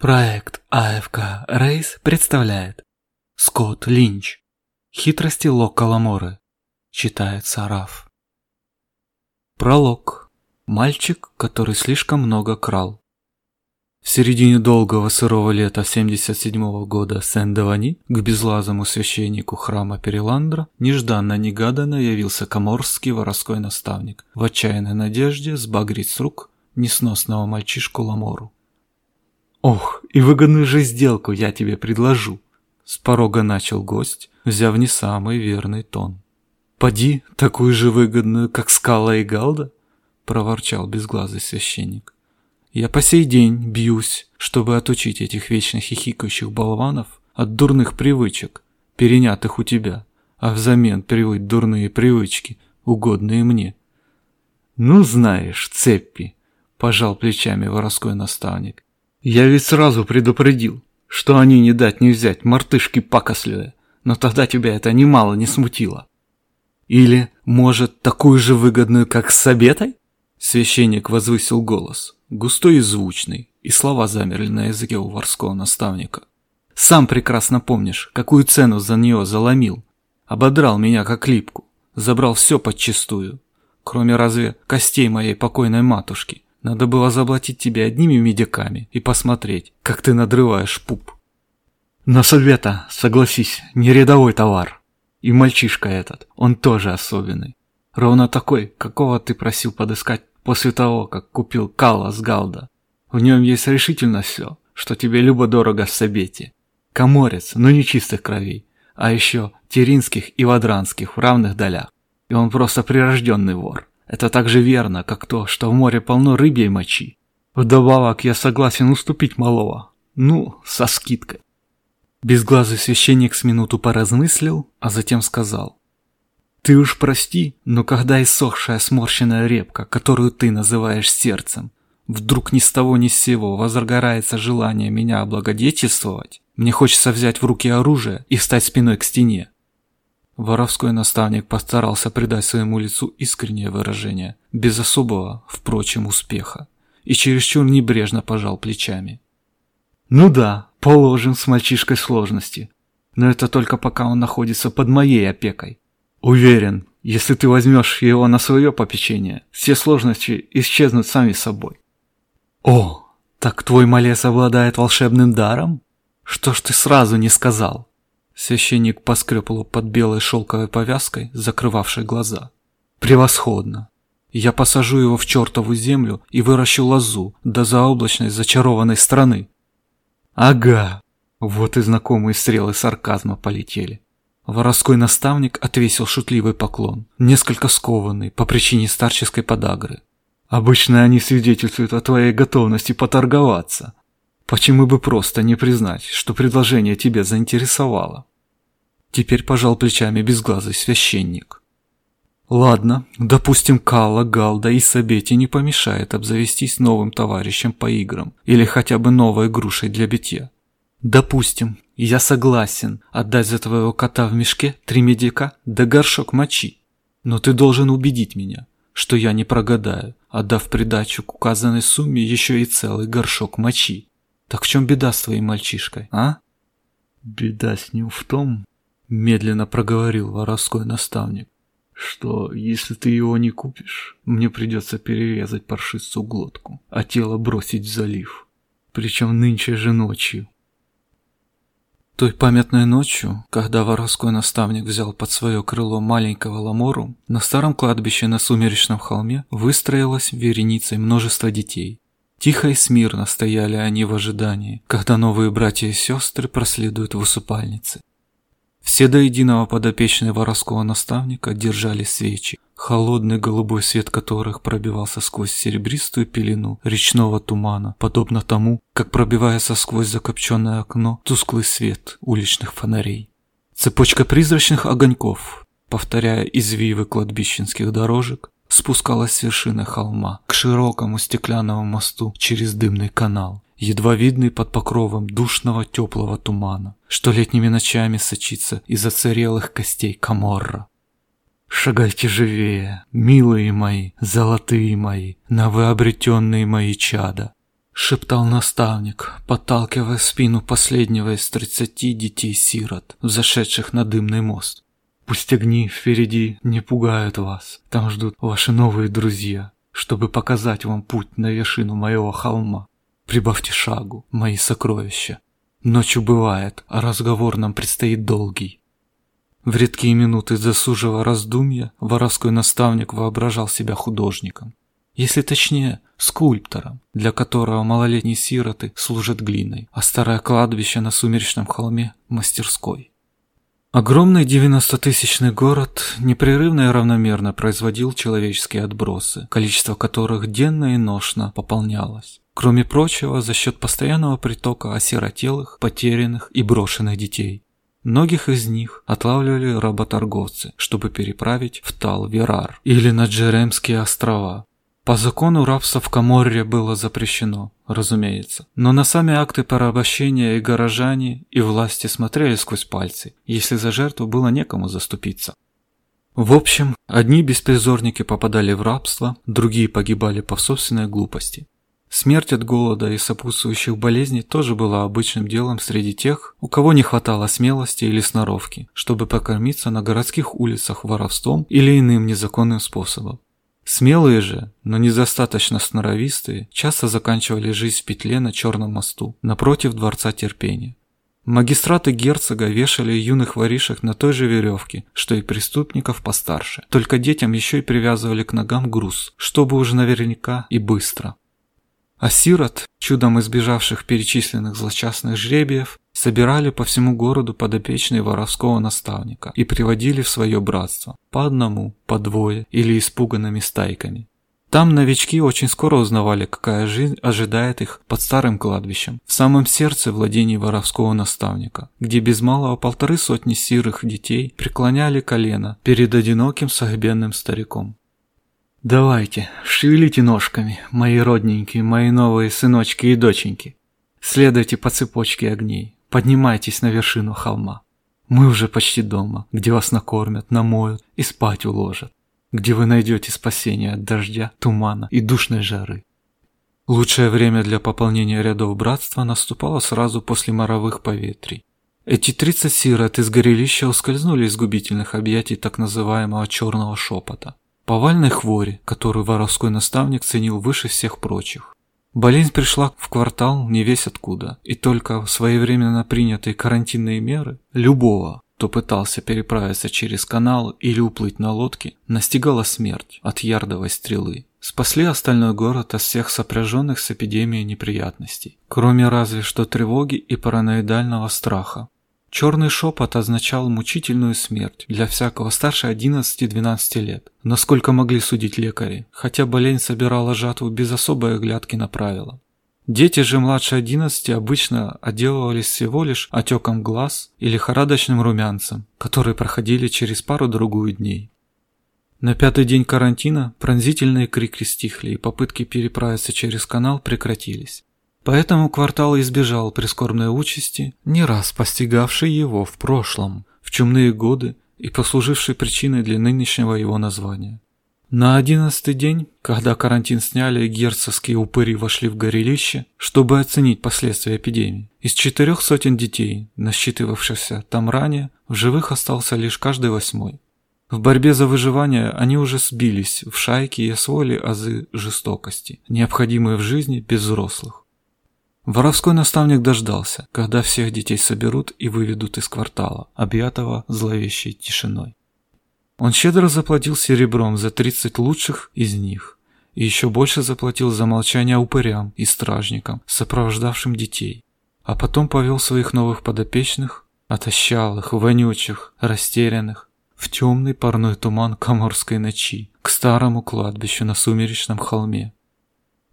Проект АФК Рейс представляет Скотт Линч. Хитрости Лока Ламоры. Читает Сараф. Пролог. Мальчик, который слишком много крал. В середине долгого сырого лета 77 -го года Сен-Девани к безлазому священнику храма Переландра нежданно-негаданно явился коморский воровской наставник в отчаянной надежде сбагрить с рук несносного мальчишку Ламору. «Ох, и выгодную же сделку я тебе предложу!» С порога начал гость, взяв не самый верный тон. «Поди, такую же выгодную, как Скала и Галда?» проворчал безглазый священник. «Я по сей день бьюсь, чтобы отучить этих вечно хихикающих болванов от дурных привычек, перенятых у тебя, а взамен привыть дурные привычки, угодные мне». «Ну, знаешь, цепи!» – пожал плечами воровской наставник. Я ведь сразу предупредил, что они не дать не взять, мартышки пакостливые, но тогда тебя это немало не смутило. Или, может, такую же выгодную, как с обетой? Священник возвысил голос, густой и звучный, и слова замерли на языке у ворского наставника. Сам прекрасно помнишь, какую цену за нее заломил. Ободрал меня как липку, забрал все подчистую, кроме разве костей моей покойной матушки. Надо было заплатить тебе одними медиками и посмотреть, как ты надрываешь пуп. Но Сальвета, согласись, не рядовой товар. И мальчишка этот, он тоже особенный. Ровно такой, какого ты просил подыскать после того, как купил Калла с Галда. В нем есть решительно все, что тебе любо-дорого в Сабете. Коморец, но не чистых кровей, а еще теринских и вадранских в равных долях. И он просто прирожденный вор. Это так же верно, как то, что в море полно рыбьей мочи. Вдобавок я согласен уступить малого. Ну, со скидкой. Безглазый священник с минуту поразмыслил, а затем сказал. Ты уж прости, но когда иссохшая сморщенная репка, которую ты называешь сердцем, вдруг ни с того ни с сего возгорается желание меня облагодетельствовать, мне хочется взять в руки оружие и встать спиной к стене. Воровской наставник постарался придать своему лицу искреннее выражение, без особого, впрочем, успеха, и чересчур небрежно пожал плечами. «Ну да, положим с мальчишкой сложности, но это только пока он находится под моей опекой. Уверен, если ты возьмешь его на свое попечение, все сложности исчезнут сами собой». «О, так твой малец обладает волшебным даром? Что ж ты сразу не сказал?» Священник поскреб под белой шелковой повязкой, закрывавшей глаза. «Превосходно! Я посажу его в чертову землю и выращу лозу до заоблачной зачарованной страны». «Ага!» Вот и знакомые стрелы сарказма полетели. Воровской наставник отвесил шутливый поклон, несколько скованный по причине старческой подагры. «Обычно они свидетельствуют о твоей готовности поторговаться. Почему бы просто не признать, что предложение тебя заинтересовало?» Теперь пожал плечами безглазый священник. Ладно, допустим, Калла, Галда и Сабети не помешает обзавестись новым товарищем по играм или хотя бы новой грушей для битья. Допустим, я согласен отдать за твоего кота в мешке три медика да горшок мочи. Но ты должен убедить меня, что я не прогадаю, отдав придачу к указанной сумме еще и целый горшок мочи. Так в чем беда с твоим мальчишкой, а? Беда с ним в том, Медленно проговорил воровской наставник, что если ты его не купишь, мне придется перерезать паршивцу глотку, а тело бросить в залив. Причем нынче же ночью. Той памятной ночью, когда воровской наставник взял под свое крыло маленького ламору, на старом кладбище на сумеречном холме выстроилась вереницей множество детей. Тихо и смирно стояли они в ожидании, когда новые братья и сестры проследуют в усыпальнице. Все до единого подопечные воровского наставника держали свечи, холодный голубой свет которых пробивался сквозь серебристую пелену речного тумана, подобно тому, как пробивается сквозь закопченное окно тусклый свет уличных фонарей. Цепочка призрачных огоньков, повторяя извивы кладбищенских дорожек, спускалась с вершины холма к широкому стеклянному мосту через дымный канал, едва видный под покровом душного теплого тумана, что летними ночами сочится из оцарелых костей Каморра. Шагайте живее, милые мои, золотые мои, новообретенные мои чада. шептал наставник, подталкивая спину последнего из тридцати детей-сирот, взошедших на дымный мост. Пусть огни впереди не пугают вас, там ждут ваши новые друзья, чтобы показать вам путь на вершину моего холма. Прибавьте шагу, мои сокровища. Ночь убывает, а разговор нам предстоит долгий. В редкие минуты засужего раздумья воровской наставник воображал себя художником. Если точнее, скульптором, для которого малолетние сироты служат глиной, а старое кладбище на сумеречном холме – мастерской. Огромный 90-тысячный город непрерывно и равномерно производил человеческие отбросы, количество которых денно и ношно пополнялось. Кроме прочего, за счет постоянного притока осиротелых, потерянных и брошенных детей. Многих из них отлавливали работорговцы, чтобы переправить в Тал-Верар или на Джеремские острова, по закону рабство в Каморре было запрещено, разумеется. Но на сами акты порабощения и горожане, и власти смотрели сквозь пальцы, если за жертву было некому заступиться. В общем, одни беспризорники попадали в рабство, другие погибали по собственной глупости. Смерть от голода и сопутствующих болезней тоже была обычным делом среди тех, у кого не хватало смелости или сноровки, чтобы покормиться на городских улицах воровством или иным незаконным способом. Смелые же, но недостаточно сноровистые, часто заканчивали жизнь в петле на Черном мосту, напротив Дворца Терпения. Магистраты герцога вешали юных воришек на той же веревке, что и преступников постарше. Только детям еще и привязывали к ногам груз, чтобы уже наверняка и быстро. А сирот, чудом избежавших перечисленных злочастных жребиев, собирали по всему городу подопечные воровского наставника и приводили в свое братство, по одному, по двое или испуганными стайками. Там новички очень скоро узнавали, какая жизнь ожидает их под старым кладбищем, в самом сердце владений воровского наставника, где без малого полторы сотни сирых детей преклоняли колено перед одиноким согбенным стариком. «Давайте, шевелите ножками, мои родненькие, мои новые сыночки и доченьки. Следуйте по цепочке огней, Поднимайтесь на вершину холма. Мы уже почти дома, где вас накормят, намоют и спать уложат, где вы найдете спасение от дождя, тумана и душной жары. Лучшее время для пополнения рядов братства наступало сразу после моровых поветрий. Эти 30 сирот из горелища ускользнули из губительных объятий так называемого черного шепота. Повальной хвори, которую воровской наставник ценил выше всех прочих. Болезнь пришла в квартал не весь откуда, и только своевременно принятые карантинные меры любого, кто пытался переправиться через канал или уплыть на лодке, настигала смерть от ярдовой стрелы. Спасли остальной город от всех сопряженных с эпидемией неприятностей, кроме разве что тревоги и параноидального страха, Черный шепот означал мучительную смерть для всякого старше 11-12 лет, насколько могли судить лекари, хотя болезнь собирала жатву без особой оглядки на правила. Дети же младше 11 обычно отделывались всего лишь отеком глаз или лихорадочным румянцем, которые проходили через пару-другую дней. На пятый день карантина пронзительные крики стихли и попытки переправиться через канал прекратились. Поэтому квартал избежал прискорбной участи, не раз постигавшей его в прошлом, в чумные годы и послужившей причиной для нынешнего его названия. На одиннадцатый день, когда карантин сняли и герцогские упыри вошли в горелище, чтобы оценить последствия эпидемии, из четырех сотен детей, насчитывавшихся там ранее, в живых остался лишь каждый восьмой. В борьбе за выживание они уже сбились в шайки и освоили азы жестокости, необходимые в жизни без взрослых. Воровской наставник дождался, когда всех детей соберут и выведут из квартала, объятого зловещей тишиной. Он щедро заплатил серебром за 30 лучших из них и еще больше заплатил за молчание упырям и стражникам, сопровождавшим детей, а потом повел своих новых подопечных, отощалых, вонючих, растерянных, в темный парной туман коморской ночи, к старому кладбищу на сумеречном холме,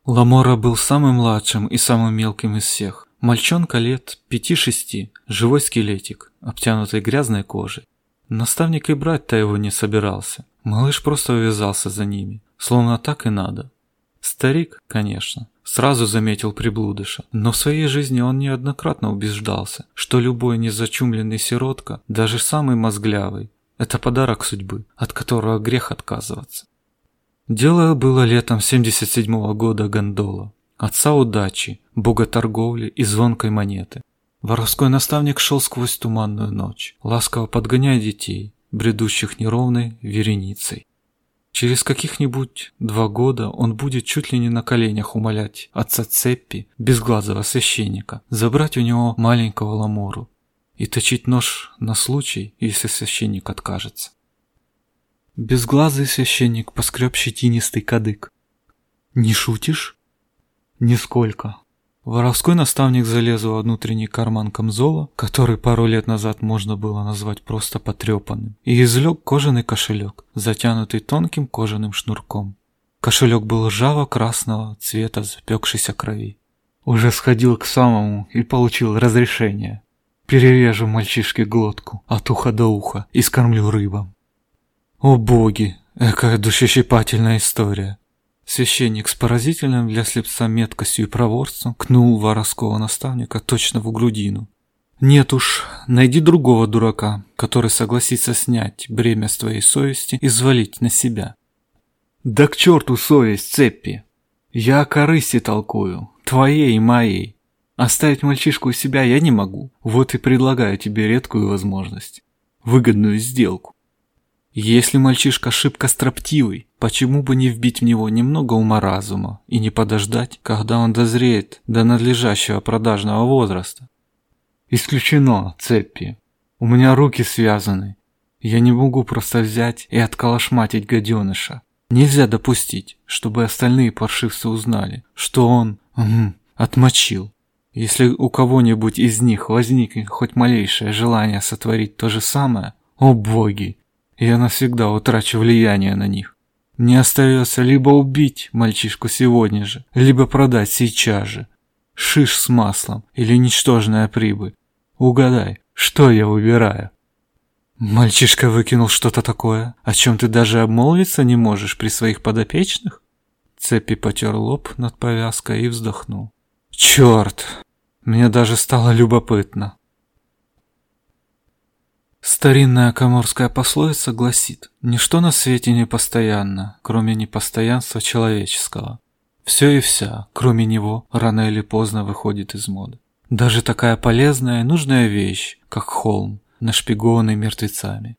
Ламора был самым младшим и самым мелким из всех. Мальчонка лет пяти-шести, живой скелетик, обтянутый грязной кожей. Наставник и брать-то его не собирался. Малыш просто увязался за ними, словно так и надо. Старик, конечно, сразу заметил приблудыша, но в своей жизни он неоднократно убеждался, что любой незачумленный сиротка, даже самый мозглявый, это подарок судьбы, от которого грех отказываться. Дело было летом 77 -го года гондола. отца удачи, бога торговли и звонкой монеты. Воровской наставник шел сквозь туманную ночь, ласково подгоняя детей, бредущих неровной вереницей. Через каких-нибудь два года он будет чуть ли не на коленях умолять отца Цеппи, безглазого священника, забрать у него маленького ламору и точить нож на случай, если священник откажется. Безглазый священник поскреб щетинистый кадык. «Не шутишь?» «Нисколько», Воровской наставник залез в внутренний карман камзола, который пару лет назад можно было назвать просто потрепанным, и извлек кожаный кошелек, затянутый тонким кожаным шнурком. Кошелек был ржаво-красного цвета запекшейся крови. Уже сходил к самому и получил разрешение. Перережу мальчишке глотку от уха до уха и скормлю рыбам. О боги, какая душещипательная история. Священник с поразительным для слепца меткостью и проворством кнул воровского наставника точно в грудину. «Нет уж, найди другого дурака, который согласится снять бремя с твоей совести и взвалить на себя». «Да к черту совесть, Цеппи! Я о корысти толкую, твоей и моей. Оставить мальчишку у себя я не могу, вот и предлагаю тебе редкую возможность. Выгодную сделку. Если мальчишка шибко строптивый, почему бы не вбить в него немного ума-разума и не подождать, когда он дозреет до надлежащего продажного возраста? Исключено, Цеппи. У меня руки связаны. Я не могу просто взять и отколошматить гаденыша. Нельзя допустить, чтобы остальные паршивцы узнали, что он угу, отмочил. Если у кого-нибудь из них возникнет хоть малейшее желание сотворить то же самое, о боги, я навсегда утрачу влияние на них. Мне остается либо убить мальчишку сегодня же, либо продать сейчас же. Шиш с маслом или ничтожная прибыль. Угадай, что я выбираю? Мальчишка выкинул что-то такое, о чем ты даже обмолвиться не можешь при своих подопечных? Цепи потер лоб над повязкой и вздохнул. Черт, мне даже стало любопытно. Старинная коморская пословица гласит, ничто на свете не постоянно, кроме непостоянства человеческого. Все и вся, кроме него, рано или поздно выходит из моды. Даже такая полезная и нужная вещь, как холм, нашпигованный мертвецами.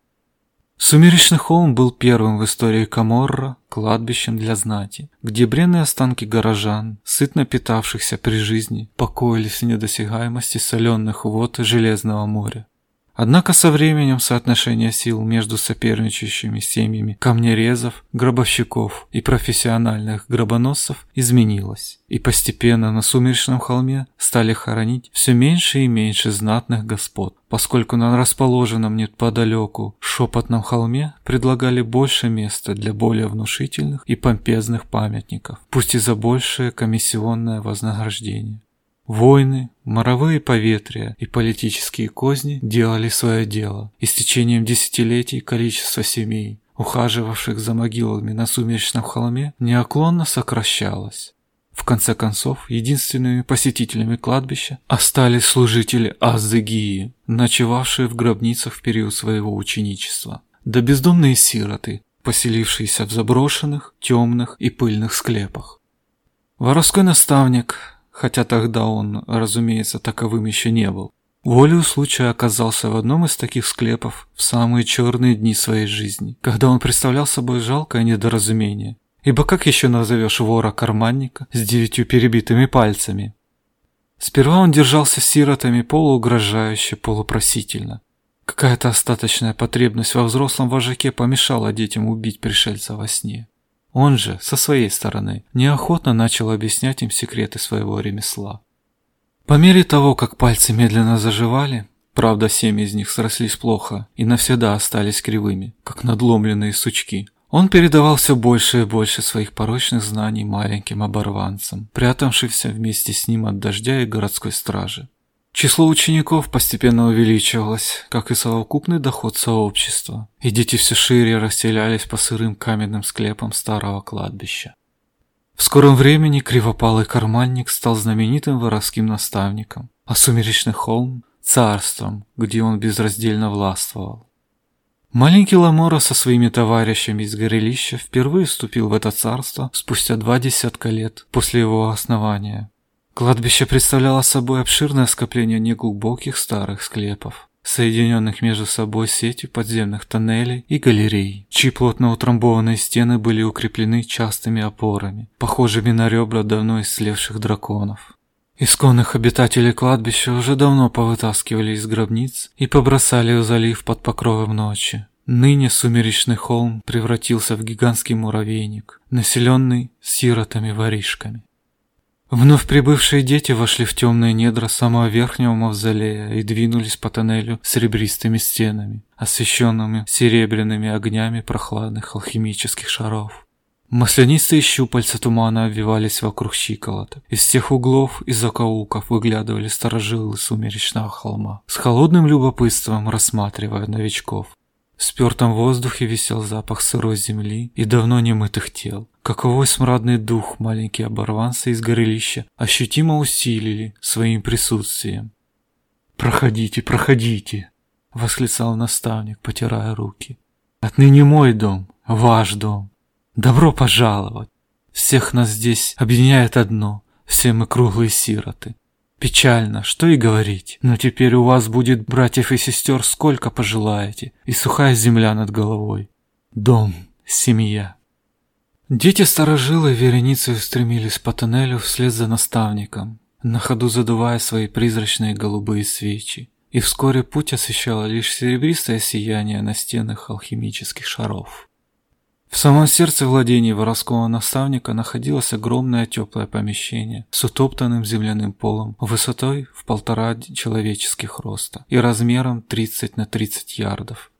Сумеречный холм был первым в истории Каморра кладбищем для знати, где бренные останки горожан, сытно питавшихся при жизни, покоились в недосягаемости соленых вод Железного моря. Однако со временем соотношение сил между соперничающими семьями камнерезов, гробовщиков и профессиональных гробоносцев изменилось, и постепенно на Сумеречном холме стали хоронить все меньше и меньше знатных господ, поскольку на расположенном неподалеку шепотном холме предлагали больше места для более внушительных и помпезных памятников, пусть и за большее комиссионное вознаграждение. Войны, моровые поветрия и политические козни делали свое дело, и с течением десятилетий количество семей, ухаживавших за могилами на сумеречном холме, неоклонно сокращалось. В конце концов, единственными посетителями кладбища остались служители Аздыгии, ночевавшие в гробницах в период своего ученичества, да бездомные сироты, поселившиеся в заброшенных, темных и пыльных склепах. Воровской наставник, хотя тогда он, разумеется, таковым еще не был. Волею случая оказался в одном из таких склепов в самые черные дни своей жизни, когда он представлял собой жалкое недоразумение. Ибо как еще назовешь вора-карманника с девятью перебитыми пальцами? Сперва он держался сиротами полуугрожающе, полупросительно. Какая-то остаточная потребность во взрослом вожаке помешала детям убить пришельца во сне. Он же, со своей стороны, неохотно начал объяснять им секреты своего ремесла. По мере того, как пальцы медленно заживали, правда, семь из них срослись плохо и навсегда остались кривыми, как надломленные сучки, он передавал все больше и больше своих порочных знаний маленьким оборванцам, прятавшимся вместе с ним от дождя и городской стражи. Число учеников постепенно увеличивалось, как и совокупный доход сообщества, и дети все шире расселялись по сырым каменным склепам старого кладбища. В скором времени кривопалый карманник стал знаменитым воровским наставником, а сумеречный холм – царством, где он безраздельно властвовал. Маленький Ламора со своими товарищами из горелища впервые вступил в это царство спустя два десятка лет после его основания. Кладбище представляло собой обширное скопление неглубоких старых склепов, соединенных между собой сетью подземных тоннелей и галерей, чьи плотно утрамбованные стены были укреплены частыми опорами, похожими на ребра давно исслевших драконов. Исконных обитателей кладбища уже давно повытаскивали из гробниц и побросали в залив под покровом ночи. Ныне сумеречный холм превратился в гигантский муравейник, населенный сиротами-воришками. Вновь прибывшие дети вошли в темные недра самого верхнего мавзолея и двинулись по тоннелю с ребристыми стенами, освещенными серебряными огнями прохладных алхимических шаров. Маслянистые щупальца тумана обвивались вокруг щиколоток. Из всех углов и закоулков выглядывали сторожилы сумеречного холма, с холодным любопытством рассматривая новичков. В спертом воздухе висел запах сырой земли и давно немытых тел. Каковой смрадный дух маленькие оборванцы из горелища ощутимо усилили своим присутствием. «Проходите, проходите!» — восклицал наставник, потирая руки. «Отныне мой дом, ваш дом. Добро пожаловать! Всех нас здесь объединяет одно – все мы круглые сироты. Печально, что и говорить, но теперь у вас будет братьев и сестер сколько пожелаете, и сухая земля над головой. Дом, семья. Дети-старожилы вереницей устремились по тоннелю вслед за наставником, на ходу задувая свои призрачные голубые свечи, и вскоре путь освещало лишь серебристое сияние на стенах алхимических шаров. В самом сердце владений воровского наставника находилось огромное теплое помещение с утоптанным земляным полом высотой в полтора человеческих роста и размером 30 на 30 ярдов.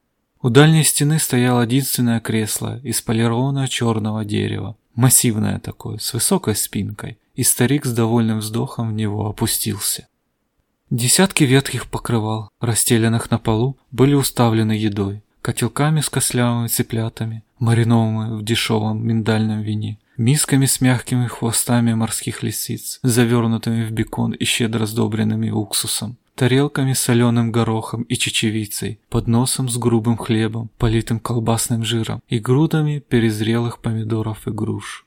У дальней стены стояло единственное кресло из полированного черного дерева, массивное такое, с высокой спинкой, и старик с довольным вздохом в него опустился. Десятки ветхих покрывал, расстеленных на полу, были уставлены едой, котелками с кослявыми цыплятами, маринованными в дешевом миндальном вине, мисками с мягкими хвостами морских лисиц, завернутыми в бекон и щедро сдобренными уксусом, тарелками с соленым горохом и чечевицей, подносом с грубым хлебом, политым колбасным жиром и грудами перезрелых помидоров и груш.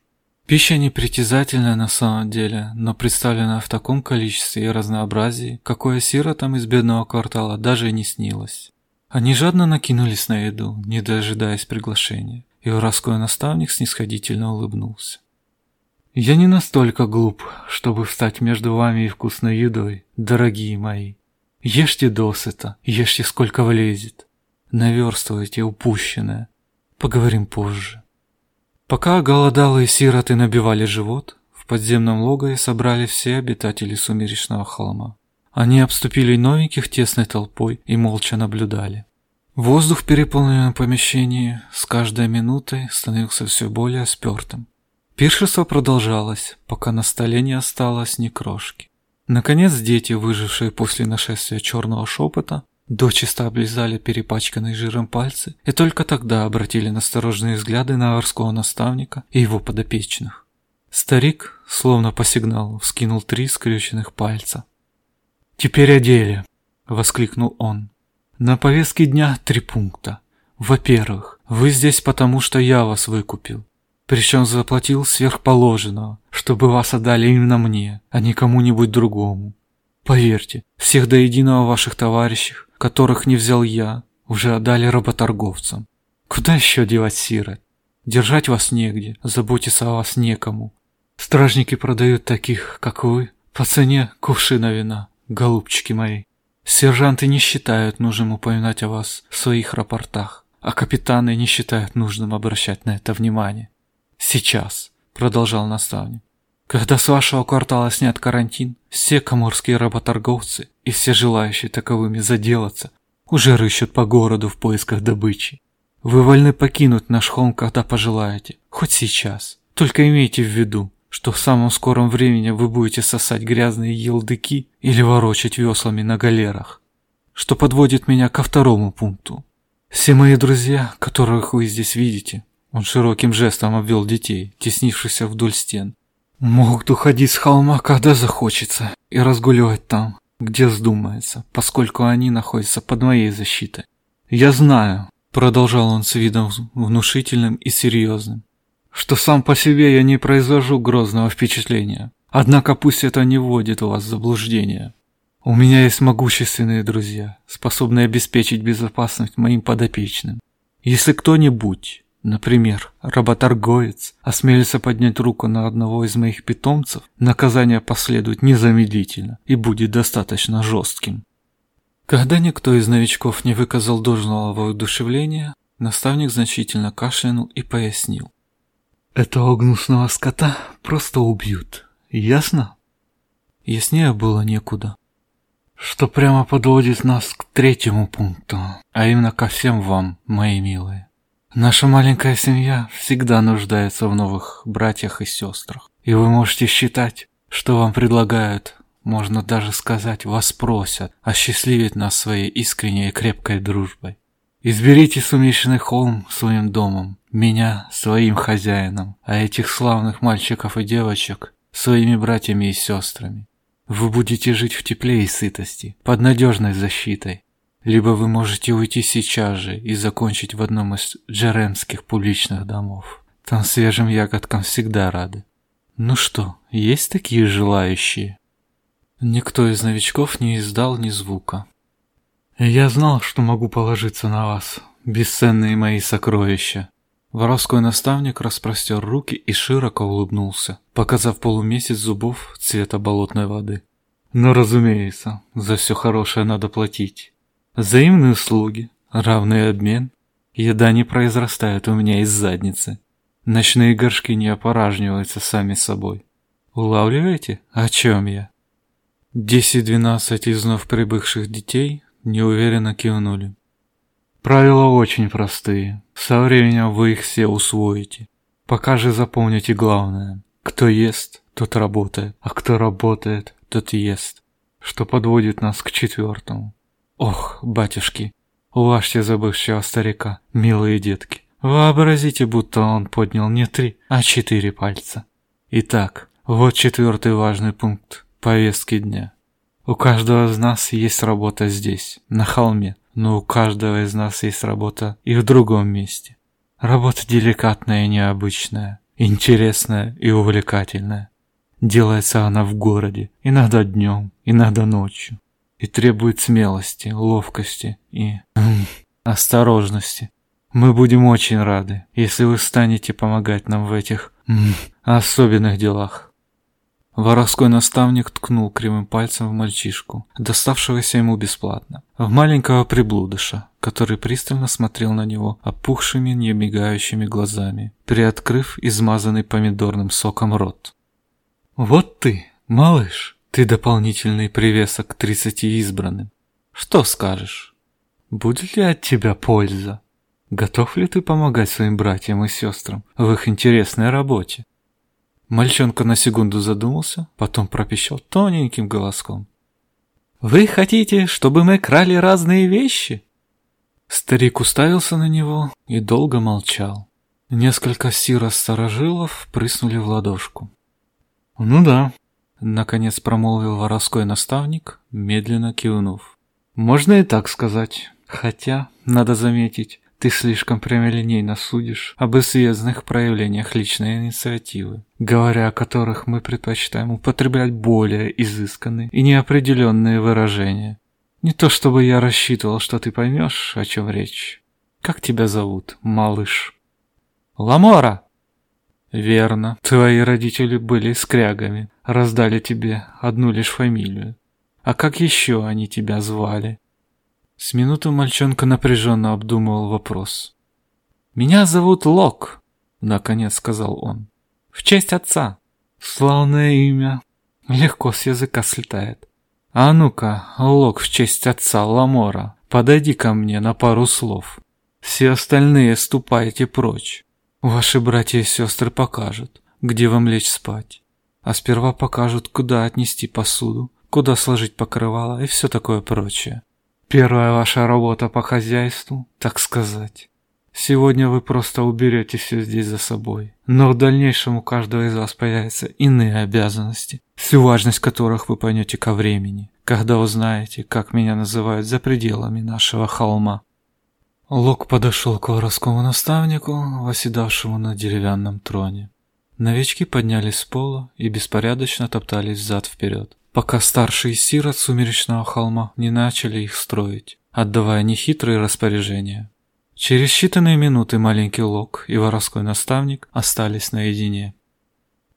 Пища непритязательная на самом деле, но представлена в таком количестве и разнообразии, какое сиротам из бедного квартала даже не снилось. Они жадно накинулись на еду, не дожидаясь приглашения, и воровской наставник снисходительно улыбнулся. «Я не настолько глуп, чтобы встать между вами и вкусной едой, дорогие мои. Ешьте досыта, ешьте сколько влезет. Наверстывайте упущенное. Поговорим позже». Пока голодалые сироты набивали живот, в подземном логове собрали все обитатели сумеречного холма. Они обступили новеньких тесной толпой и молча наблюдали. Воздух в переполненном помещении с каждой минутой становился все более спертым. Пиршество продолжалось, пока на столе не осталось ни крошки. Наконец дети, выжившие после нашествия черного шепота, дочисто облизали перепачканные жиром пальцы и только тогда обратили настороженные взгляды на аварского наставника и его подопечных. Старик, словно по сигналу, вскинул три скрюченных пальца. «Теперь о деле!» — воскликнул он. «На повестке дня три пункта. Во-первых, вы здесь потому, что я вас выкупил. Причем заплатил сверхположенного, чтобы вас отдали именно мне, а не кому-нибудь другому. Поверьте, всех до единого ваших товарищей, которых не взял я, уже отдали работорговцам. Куда еще девать сирот? Держать вас негде, заботиться о вас некому. Стражники продают таких, как вы, по цене кувшина вина голубчики мои. Сержанты не считают нужным упоминать о вас в своих рапортах, а капитаны не считают нужным обращать на это внимание. Сейчас, продолжал наставник, когда с вашего квартала снят карантин, все коморские работорговцы и все желающие таковыми заделаться уже рыщут по городу в поисках добычи. Вы вольны покинуть наш холм, когда пожелаете, хоть сейчас. Только имейте в виду, что в самом скором времени вы будете сосать грязные елдыки или ворочать веслами на галерах, что подводит меня ко второму пункту. Все мои друзья, которых вы здесь видите, он широким жестом обвел детей, теснившихся вдоль стен, могут уходить с холма, когда захочется, и разгуливать там, где вздумается, поскольку они находятся под моей защитой. Я знаю, Продолжал он с видом внушительным и серьезным. Что сам по себе я не произвожу грозного впечатления. Однако пусть это не вводит вас в заблуждение. У меня есть могущественные друзья, способные обеспечить безопасность моим подопечным. Если кто-нибудь, например, работорговец, осмелится поднять руку на одного из моих питомцев, наказание последует незамедлительно и будет достаточно жестким. Когда никто из новичков не выказал должного воодушевления, наставник значительно кашлянул и пояснил. «Этого гнусного скота просто убьют, ясно?» Яснее было некуда. Что прямо подводит нас к третьему пункту, а именно ко всем вам, мои милые. Наша маленькая семья всегда нуждается в новых братьях и сестрах, и вы можете считать, что вам предлагают можно даже сказать, вас просят осчастливить нас своей искренней и крепкой дружбой. Изберите сумеречный холм своим домом, меня своим хозяином, а этих славных мальчиков и девочек своими братьями и сестрами. Вы будете жить в тепле и сытости, под надежной защитой. Либо вы можете уйти сейчас же и закончить в одном из джеремских публичных домов. Там свежим ягодкам всегда рады. Ну что, есть такие желающие? Никто из новичков не издал ни звука. «Я знал, что могу положиться на вас, бесценные мои сокровища». Воровской наставник распростер руки и широко улыбнулся, показав полумесяц зубов цвета болотной воды. «Но, разумеется, за все хорошее надо платить. Взаимные услуги, равный обмен. Еда не произрастает у меня из задницы. Ночные горшки не опоражниваются сами собой. Улавливаете, о чем я?» Десять-двенадцать из вновь прибывших детей неуверенно кивнули. Правила очень простые. Со временем вы их все усвоите. Пока же запомните главное. Кто ест, тот работает, а кто работает, тот ест. Что подводит нас к четвертому. Ох, батюшки, уважьте забывшего старика, милые детки. Вообразите, будто он поднял не три, а четыре пальца. Итак, вот четвертый важный пункт повестки дня. У каждого из нас есть работа здесь, на холме, но у каждого из нас есть работа и в другом месте. Работа деликатная и необычная, интересная и увлекательная. Делается она в городе, иногда днем, иногда ночью. И требует смелости, ловкости и осторожности. Мы будем очень рады, если вы станете помогать нам в этих особенных делах. Воровской наставник ткнул кривым пальцем в мальчишку, доставшегося ему бесплатно, в маленького приблудыша, который пристально смотрел на него опухшими, немигающими глазами, приоткрыв измазанный помидорным соком рот. «Вот ты, малыш, ты дополнительный привесок к тридцати избранным. Что скажешь? Будет ли от тебя польза? Готов ли ты помогать своим братьям и сестрам в их интересной работе?» Мальчонка на секунду задумался, потом пропищал тоненьким голоском. «Вы хотите, чтобы мы крали разные вещи?» Старик уставился на него и долго молчал. Несколько сиро-старожилов прыснули в ладошку. «Ну да», — наконец промолвил воровской наставник, медленно кивнув. «Можно и так сказать. Хотя, надо заметить, ты слишком прямолинейно судишь об известных проявлениях личной инициативы, говоря о которых мы предпочитаем употреблять более изысканные и неопределенные выражения. Не то чтобы я рассчитывал, что ты поймешь, о чем речь. Как тебя зовут, малыш? Ламора! Верно, твои родители были скрягами, раздали тебе одну лишь фамилию. А как еще они тебя звали? С минуту мальчонка напряженно обдумывал вопрос. «Меня зовут Лок», — наконец сказал он. «В честь отца. Славное имя. Легко с языка слетает. А ну-ка, Лок в честь отца Ламора, подойди ко мне на пару слов. Все остальные ступайте прочь. Ваши братья и сестры покажут, где вам лечь спать. А сперва покажут, куда отнести посуду, куда сложить покрывало и все такое прочее. Первая ваша работа по хозяйству, так сказать. Сегодня вы просто уберете все здесь за собой. Но в дальнейшем у каждого из вас появятся иные обязанности, всю важность которых вы поймете ко времени, когда узнаете, как меня называют за пределами нашего холма. Лок подошел к воровскому наставнику, восседавшему на деревянном троне. Новички поднялись с пола и беспорядочно топтались взад-вперед, пока старшие сирот сумеречного холма не начали их строить, отдавая нехитрые распоряжения. Через считанные минуты маленький Лок и воровской наставник остались наедине.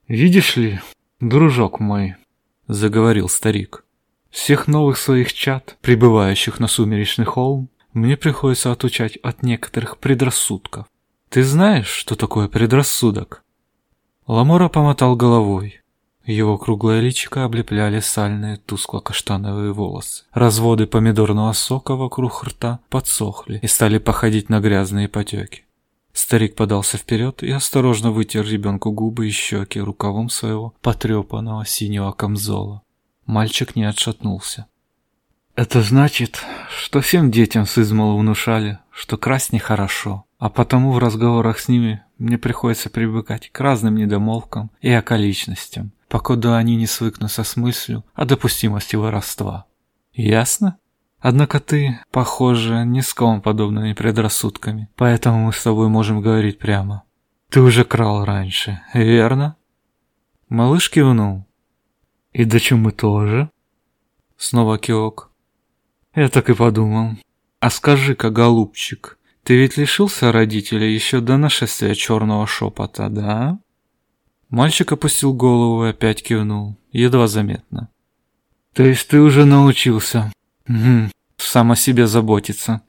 «Видишь ли, дружок мой», — заговорил старик, — «всех новых своих чад, прибывающих на сумеречный холм, мне приходится отучать от некоторых предрассудков. Ты знаешь, что такое предрассудок? Ламора помотал головой. Его круглое личико облепляли сальные тускло-каштановые волосы. Разводы помидорного сока вокруг рта подсохли и стали походить на грязные потеки. Старик подался вперед и осторожно вытер ребенку губы и щеки рукавом своего потрепанного синего камзола. Мальчик не отшатнулся. Это значит, что всем детям с измалу внушали, что красть нехорошо, а потому в разговорах с ними мне приходится привыкать к разным недомолвкам и околичностям, покуда они не свыкнутся с мыслью о допустимости воровства. Ясно? Однако ты, похоже, не скован подобными предрассудками, поэтому мы с тобой можем говорить прямо. Ты уже крал раньше, верно? Малыш кивнул. И до мы тоже? Снова кивок. Я так и подумал. А скажи-ка, голубчик, ты ведь лишился родителей еще до нашествия черного шепота, да? Мальчик опустил голову и опять кивнул, едва заметно. То есть ты уже научился угу, сам о себе заботиться?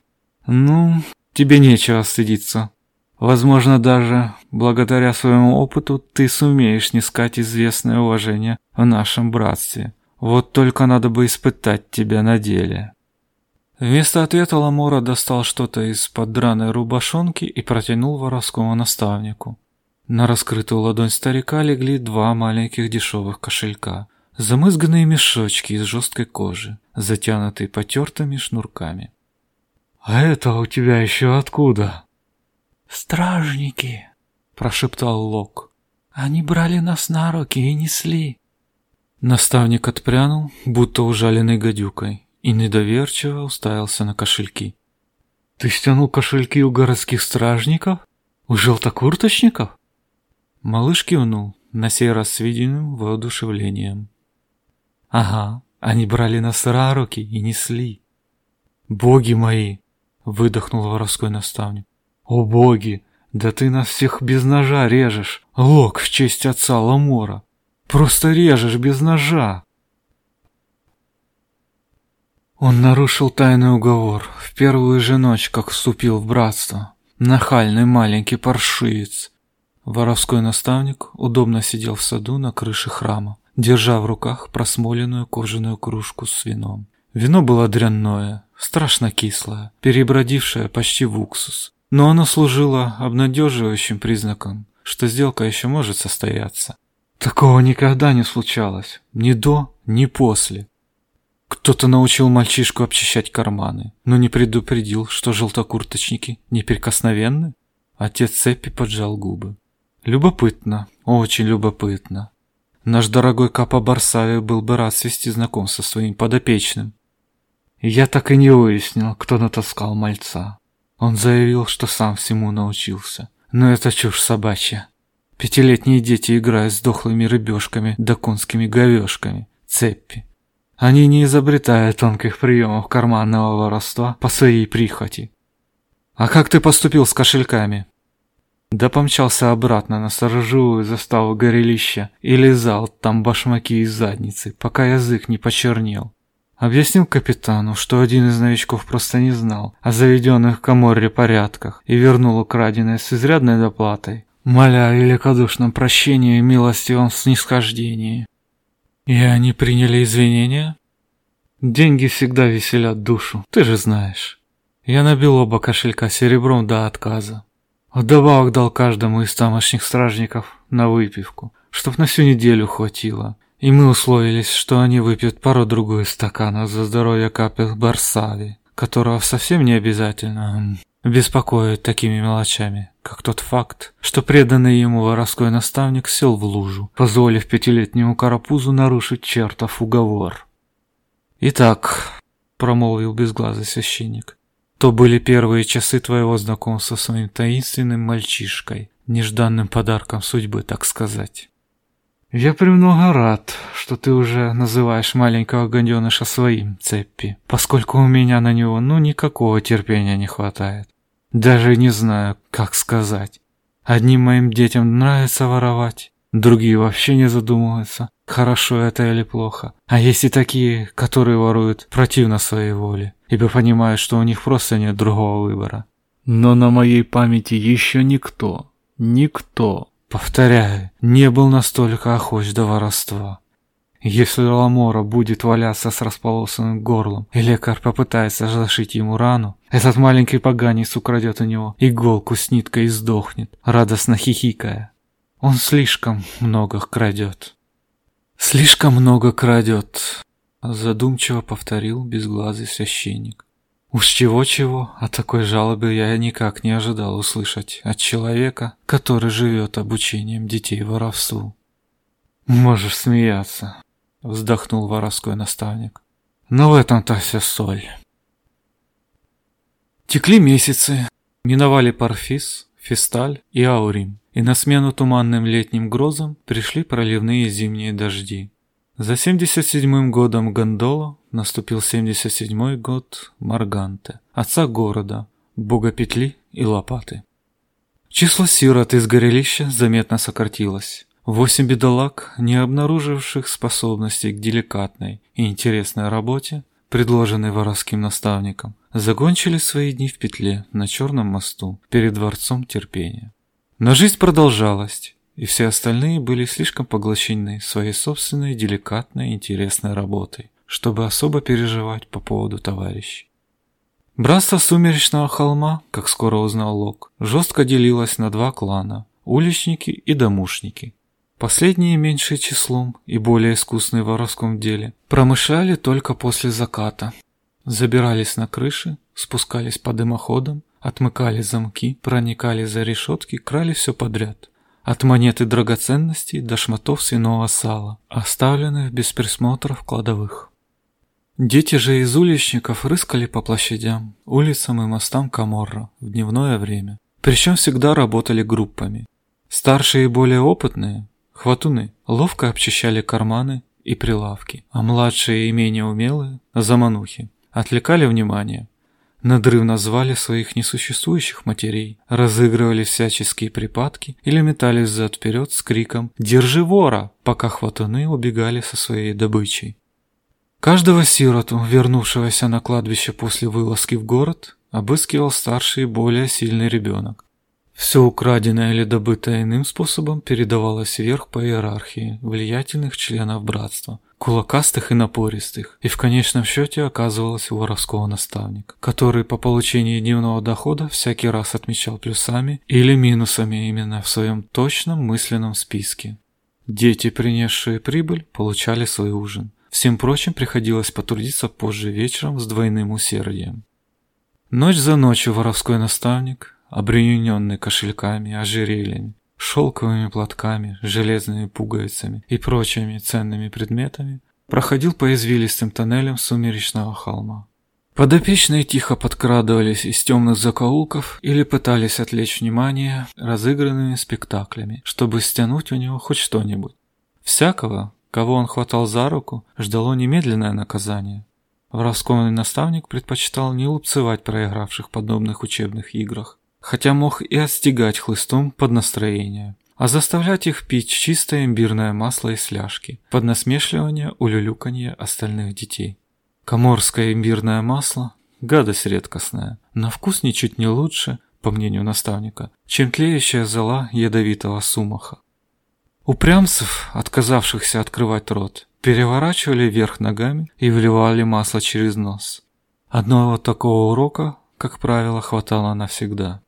Ну, тебе нечего стыдиться. Возможно, даже благодаря своему опыту ты сумеешь снискать известное уважение в нашем братстве. Вот только надо бы испытать тебя на деле. Вместо ответа Ламора достал что-то из-под драной рубашонки и протянул воровскому наставнику. На раскрытую ладонь старика легли два маленьких дешевых кошелька, замызганные мешочки из жесткой кожи, затянутые потертыми шнурками. «А это у тебя еще откуда?» «Стражники», — прошептал Лок. «Они брали нас на руки и несли». Наставник отпрянул, будто ужаленный гадюкой и недоверчиво уставился на кошельки. «Ты стянул кошельки у городских стражников? У желтокурточников?» Малыш кивнул, на сей раз с видимым воодушевлением. «Ага, они брали нас за руки и несли». «Боги мои!» — выдохнул воровской наставник. «О боги! Да ты нас всех без ножа режешь! Лок в честь отца Ламора! Просто режешь без ножа!» Он нарушил тайный уговор в первую же ночь, как вступил в братство. Нахальный маленький паршивец. Воровской наставник удобно сидел в саду на крыше храма, держа в руках просмоленную кожаную кружку с вином. Вино было дрянное, страшно кислое, перебродившее почти в уксус. Но оно служило обнадеживающим признаком, что сделка еще может состояться. Такого никогда не случалось, ни до, ни после. Кто-то научил мальчишку обчищать карманы, но не предупредил, что желтокурточники неприкосновенны. Отец Цепи поджал губы. Любопытно, очень любопытно. Наш дорогой Капа Барсави был бы рад свести знакомство со своим подопечным. Я так и не выяснил, кто натаскал мальца. Он заявил, что сам всему научился. Но это чушь собачья. Пятилетние дети играют с дохлыми рыбешками да конскими говешками. Цепи. Они не изобретают тонких приемов карманного воровства по своей прихоти. А как ты поступил с кошельками? Да помчался обратно на сторожевую заставу горелища и лизал там башмаки из задницы, пока язык не почернел. Объяснил капитану, что один из новичков просто не знал о заведенных в Каморре порядках и вернул украденное с изрядной доплатой, моля о великодушном прощении и милостивом снисхождении. И они приняли извинения? Деньги всегда веселят душу, ты же знаешь. Я набил оба кошелька серебром до отказа. Вдобавок дал каждому из тамошних стражников на выпивку, чтоб на всю неделю хватило. И мы условились, что они выпьют пару-другую стаканов за здоровье капел Барсави, которого совсем не обязательно беспокоит такими мелочами, как тот факт, что преданный ему воровской наставник сел в лужу, позволив пятилетнему карапузу нарушить чертов уговор. «Итак», — промолвил безглазый священник, — То были первые часы твоего знакомства с своим таинственным мальчишкой, нежданным подарком судьбы, так сказать. Я премного рад, что ты уже называешь маленького гаденыша своим, Цеппи, поскольку у меня на него ну никакого терпения не хватает. Даже не знаю, как сказать. Одним моим детям нравится воровать, другие вообще не задумываются, хорошо это или плохо. А есть и такие, которые воруют противно своей воле, ибо понимают, что у них просто нет другого выбора. Но на моей памяти еще никто, никто Повторяю, не был настолько охоч до воровства. Если Ламора будет валяться с располосанным горлом, и лекарь попытается зашить ему рану, этот маленький поганец украдет у него иголку с ниткой и сдохнет, радостно хихикая. Он слишком много крадет. Слишком много крадет, задумчиво повторил безглазый священник. Уж чего-чего, а такой жалобы я никак не ожидал услышать от человека, который живет обучением детей воровству. «Можешь смеяться», — вздохнул воровской наставник. «Но в этом-то вся соль». Текли месяцы, миновали Парфис, Фесталь и Аурим, и на смену туманным летним грозам пришли проливные зимние дожди. За 77 годом Гондола наступил 77 год Марганте, отца города, бога петли и лопаты. Число сирот из горелища заметно сократилось. Восемь бедолаг, не обнаруживших способностей к деликатной и интересной работе, предложенной воровским наставником, закончили свои дни в петле на Черном мосту перед Дворцом Терпения. Но жизнь продолжалась, и все остальные были слишком поглощены своей собственной деликатной интересной работой, чтобы особо переживать по поводу товарищей. Братство Сумеречного холма, как скоро узнал Лок, жестко делилось на два клана – уличники и домушники. Последние меньшие числом и более искусные в воровском деле промышляли только после заката. Забирались на крыши, спускались по дымоходам, отмыкали замки, проникали за решетки, крали все подряд – от монет и драгоценностей до шматов свиного сала, оставленных без присмотра в кладовых. Дети же из уличников рыскали по площадям, улицам и мостам Каморра в дневное время. Причем всегда работали группами. Старшие и более опытные, хватуны, ловко обчищали карманы и прилавки, а младшие и менее умелые, заманухи, отвлекали внимание, надрывно звали своих несуществующих матерей, разыгрывали всяческие припадки или метались взад-вперед с криком «Держи вора!», пока хватуны убегали со своей добычей. Каждого сироту, вернувшегося на кладбище после вылазки в город, обыскивал старший и более сильный ребенок. Все украденное или добытое иным способом передавалось вверх по иерархии влиятельных членов братства – кулакастых и напористых, и в конечном счете оказывалось у воровского наставника, который по получении дневного дохода всякий раз отмечал плюсами или минусами именно в своем точном мысленном списке. Дети, принесшие прибыль, получали свой ужин. Всем прочим приходилось потрудиться позже вечером с двойным усердием. Ночь за ночью воровской наставник, обремененный кошельками, ожерельями, шелковыми платками, железными пуговицами и прочими ценными предметами, проходил по извилистым тоннелям сумеречного холма. Подопечные тихо подкрадывались из темных закоулков или пытались отвлечь внимание разыгранными спектаклями, чтобы стянуть у него хоть что-нибудь. Всякого, кого он хватал за руку, ждало немедленное наказание. Воровской наставник предпочитал не лупцевать проигравших подобных учебных играх, хотя мог и отстегать хлыстом под настроение, а заставлять их пить чистое имбирное масло из фляжки под насмешливание улюлюканье остальных детей. Коморское имбирное масло – гадость редкостная, на вкус ничуть не лучше, по мнению наставника, чем тлеющая зола ядовитого сумаха. Упрямцев, отказавшихся открывать рот, переворачивали вверх ногами и вливали масло через нос. Одного такого урока, как правило, хватало навсегда.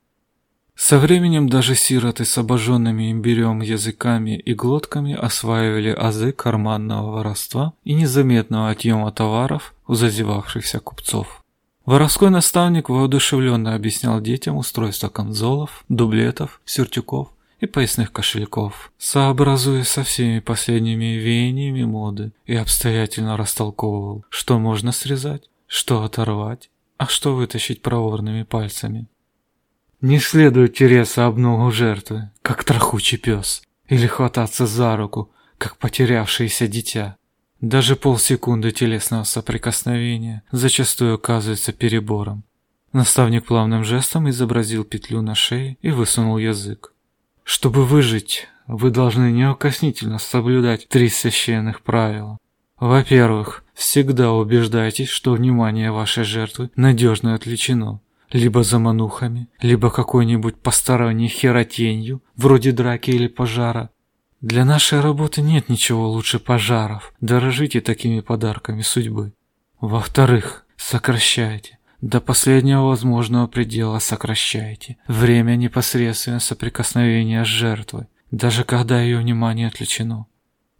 Со временем даже сироты с обожженными имбирем языками и глотками осваивали азы карманного воровства и незаметного отъема товаров у зазевавшихся купцов. Воровской наставник воодушевленно объяснял детям устройство конзолов, дублетов, сюртюков и поясных кошельков, сообразуя со всеми последними веяниями моды и обстоятельно растолковывал, что можно срезать, что оторвать А что вытащить проворными пальцами? Не следует тереться об ногу жертвы, как трахучий пес, или хвататься за руку, как потерявшееся дитя. Даже полсекунды телесного соприкосновения зачастую оказывается перебором. Наставник плавным жестом изобразил петлю на шее и высунул язык. Чтобы выжить, вы должны неукоснительно соблюдать три священных правила. Во-первых, всегда убеждайтесь, что внимание вашей жертвы надежно отвлечено. Либо заманухами, либо какой-нибудь посторонней херотенью, вроде драки или пожара. Для нашей работы нет ничего лучше пожаров. Дорожите такими подарками судьбы. Во-вторых, сокращайте. До последнего возможного предела сокращайте. Время непосредственного соприкосновения с жертвой, даже когда ее внимание отвлечено.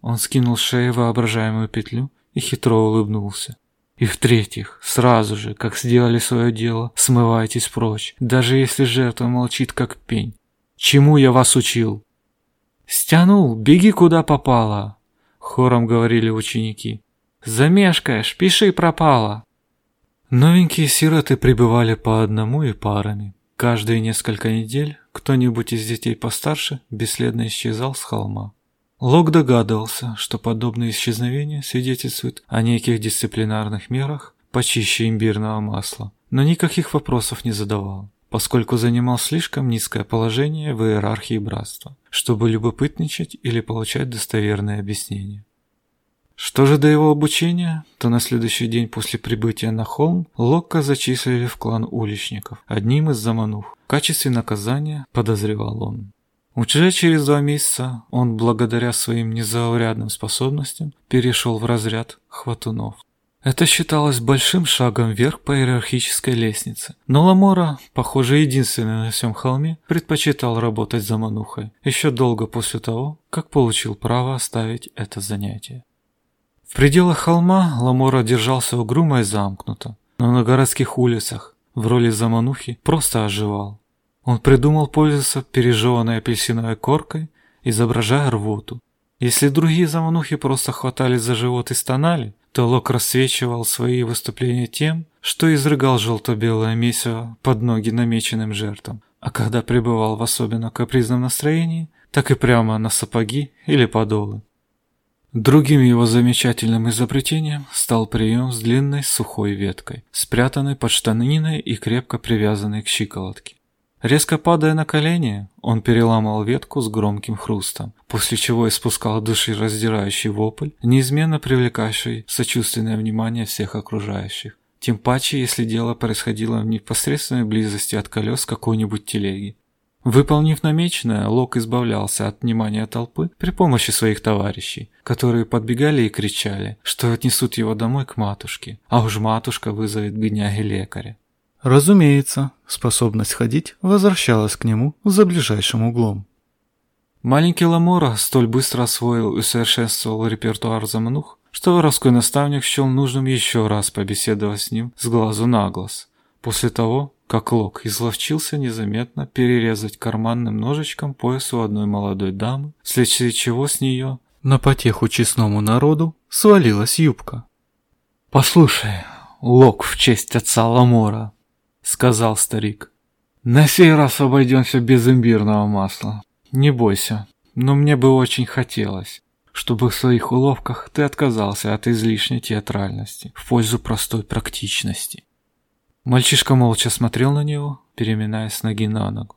Он скинул с шеи воображаемую петлю и хитро улыбнулся. И в-третьих, сразу же, как сделали свое дело, смывайтесь прочь, даже если жертва молчит как пень. Чему я вас учил? «Стянул, беги куда попало!» — хором говорили ученики. «Замешкаешь, пиши пропало!» Новенькие сироты прибывали по одному и парами. Каждые несколько недель кто-нибудь из детей постарше бесследно исчезал с холма. Лок догадывался, что подобные исчезновения свидетельствуют о неких дисциплинарных мерах почище имбирного масла, но никаких вопросов не задавал поскольку занимал слишком низкое положение в иерархии братства, чтобы любопытничать или получать достоверные объяснения. Что же до его обучения, то на следующий день после прибытия на холм Локка зачислили в клан уличников, одним из заманух. В качестве наказания подозревал он. Уже через два месяца он, благодаря своим незаурядным способностям, перешел в разряд хватунов. Это считалось большим шагом вверх по иерархической лестнице. Но Ламора, похоже, единственный на всем холме, предпочитал работать за манухой, еще долго после того, как получил право оставить это занятие. В пределах холма Ламора держался угрюмо и замкнуто, но на городских улицах в роли заманухи просто оживал. Он придумал пользоваться пережеванной апельсиновой коркой, изображая рвоту. Если другие заманухи просто хватались за живот и стонали, то Лок рассвечивал свои выступления тем, что изрыгал желто-белое месиво под ноги намеченным жертвам, а когда пребывал в особенно капризном настроении, так и прямо на сапоги или подолы. Другим его замечательным изобретением стал прием с длинной сухой веткой, спрятанной под штаниной и крепко привязанной к щиколотке. Резко падая на колени, он переломал ветку с громким хрустом, после чего испускал душераздирающий вопль, неизменно привлекающий сочувственное внимание всех окружающих. Тем паче, если дело происходило в непосредственной близости от колес какой-нибудь телеги. Выполнив намеченное, Лок избавлялся от внимания толпы при помощи своих товарищей, которые подбегали и кричали, что отнесут его домой к матушке, а уж матушка вызовет бедняги лекаря. Разумеется, способность ходить возвращалась к нему за ближайшим углом. Маленький Ламора столь быстро освоил и усовершенствовал репертуар заманух, что воровской наставник счел нужным еще раз побеседовать с ним с глазу на глаз, после того, как Лок изловчился незаметно перерезать карманным ножичком поясу одной молодой дамы, вследствие чего с нее, на потеху честному народу, свалилась юбка. «Послушай, Лок в честь отца Ламора, сказал старик. На сей раз обойдемся без имбирного масла. Не бойся, но мне бы очень хотелось, чтобы в своих уловках ты отказался от излишней театральности в пользу простой практичности. Мальчишка молча смотрел на него, переминаясь с ноги на ногу.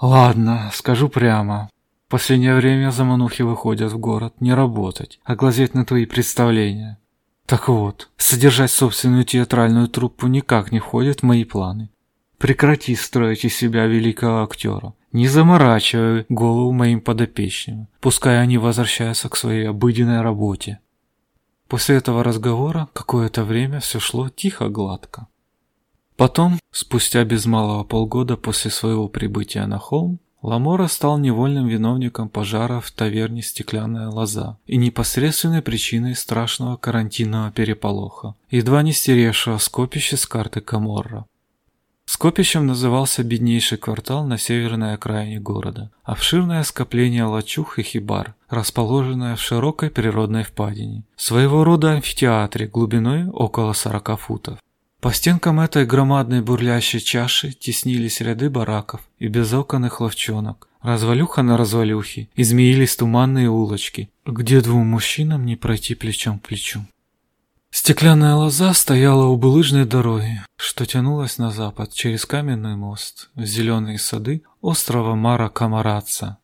Ладно, скажу прямо. В последнее время заманухи выходят в город не работать, а глазеть на твои представления. Так вот, содержать собственную театральную труппу никак не входит в мои планы. Прекрати строить из себя великого актера. Не заморачивай голову моим подопечным, пускай они возвращаются к своей обыденной работе. После этого разговора какое-то время все шло тихо-гладко. Потом, спустя без малого полгода после своего прибытия на холм, Ламора стал невольным виновником пожара в таверне «Стеклянная лоза» и непосредственной причиной страшного карантинного переполоха, едва не стеревшего скопище с карты Каморра. Скопищем назывался беднейший квартал на северной окраине города, обширное скопление лачуг и хибар, расположенное в широкой природной впадине, своего рода амфитеатре глубиной около 40 футов. По стенкам этой громадной бурлящей чаши теснились ряды бараков и безоконных ловчонок, развалюха на развалюхе, измеились туманные улочки, где двум мужчинам не пройти плечом к плечу. Стеклянная лоза стояла у булыжной дороги, что тянулась на запад через каменный мост в зеленые сады острова Мара Камараца.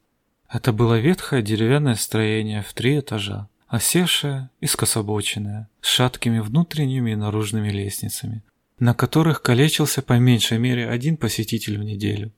Это было ветхое деревянное строение в три этажа, осевшее и скособоченное, с шаткими внутренними и наружными лестницами, на которых калечился по меньшей мере один посетитель в неделю.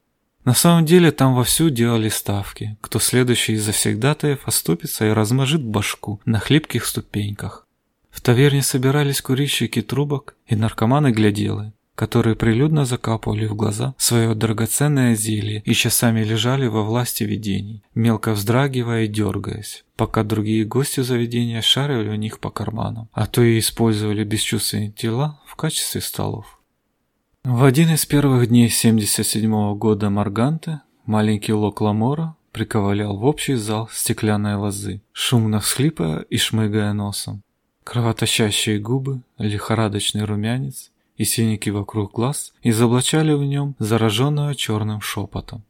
На самом деле там вовсю делали ставки, кто следующий из завсегдатаев оступится и размажит башку на хлипких ступеньках. В таверне собирались курильщики трубок и наркоманы-гляделы, которые прилюдно закапывали в глаза свое драгоценное зелье и часами лежали во власти видений, мелко вздрагивая и дергаясь, пока другие гости заведения шарили у них по карманам, а то и использовали бесчувственные тела в качестве столов. В один из первых дней 77 -го года Марганте маленький Лок Ламора приковылял в общий зал стеклянной лозы, шумно всхлипая и шмыгая носом. Кровоточащие губы, лихорадочный румянец и синяки вокруг глаз изоблачали в нем зараженного черным шепотом.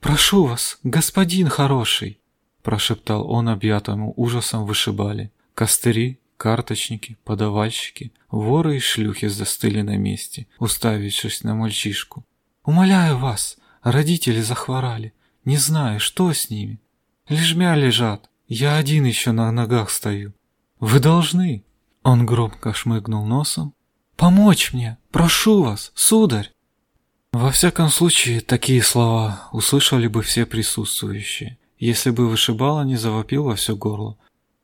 «Прошу вас, господин хороший!» – прошептал он объятому ужасом вышибали. Костыри, карточники, подавальщики, воры и шлюхи застыли на месте, уставившись на мальчишку. «Умоляю вас, родители захворали. Не знаю, что с ними. Лежмя лежат. Я один еще на ногах стою. Вы должны!» Он громко шмыгнул носом Помочь мне, прошу вас, сударь. Во всяком случае, такие слова услышали бы все присутствующие, если бы вышибала не завопил во все горло.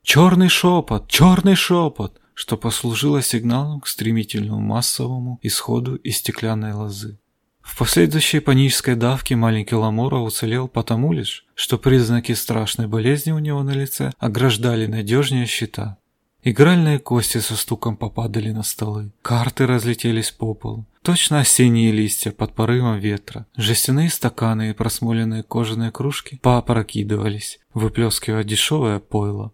Черный шепот, черный шепот, что послужило сигналом к стремительному массовому исходу из стеклянной лозы. В последующей панической давке маленький Ламора уцелел потому лишь, что признаки страшной болезни у него на лице ограждали надежнее щита. Игральные кости со стуком попадали на столы. Карты разлетелись по полу. Точно осенние листья под порывом ветра. Жестяные стаканы и просмоленные кожаные кружки поопрокидывались, выплескивая дешевое пойло.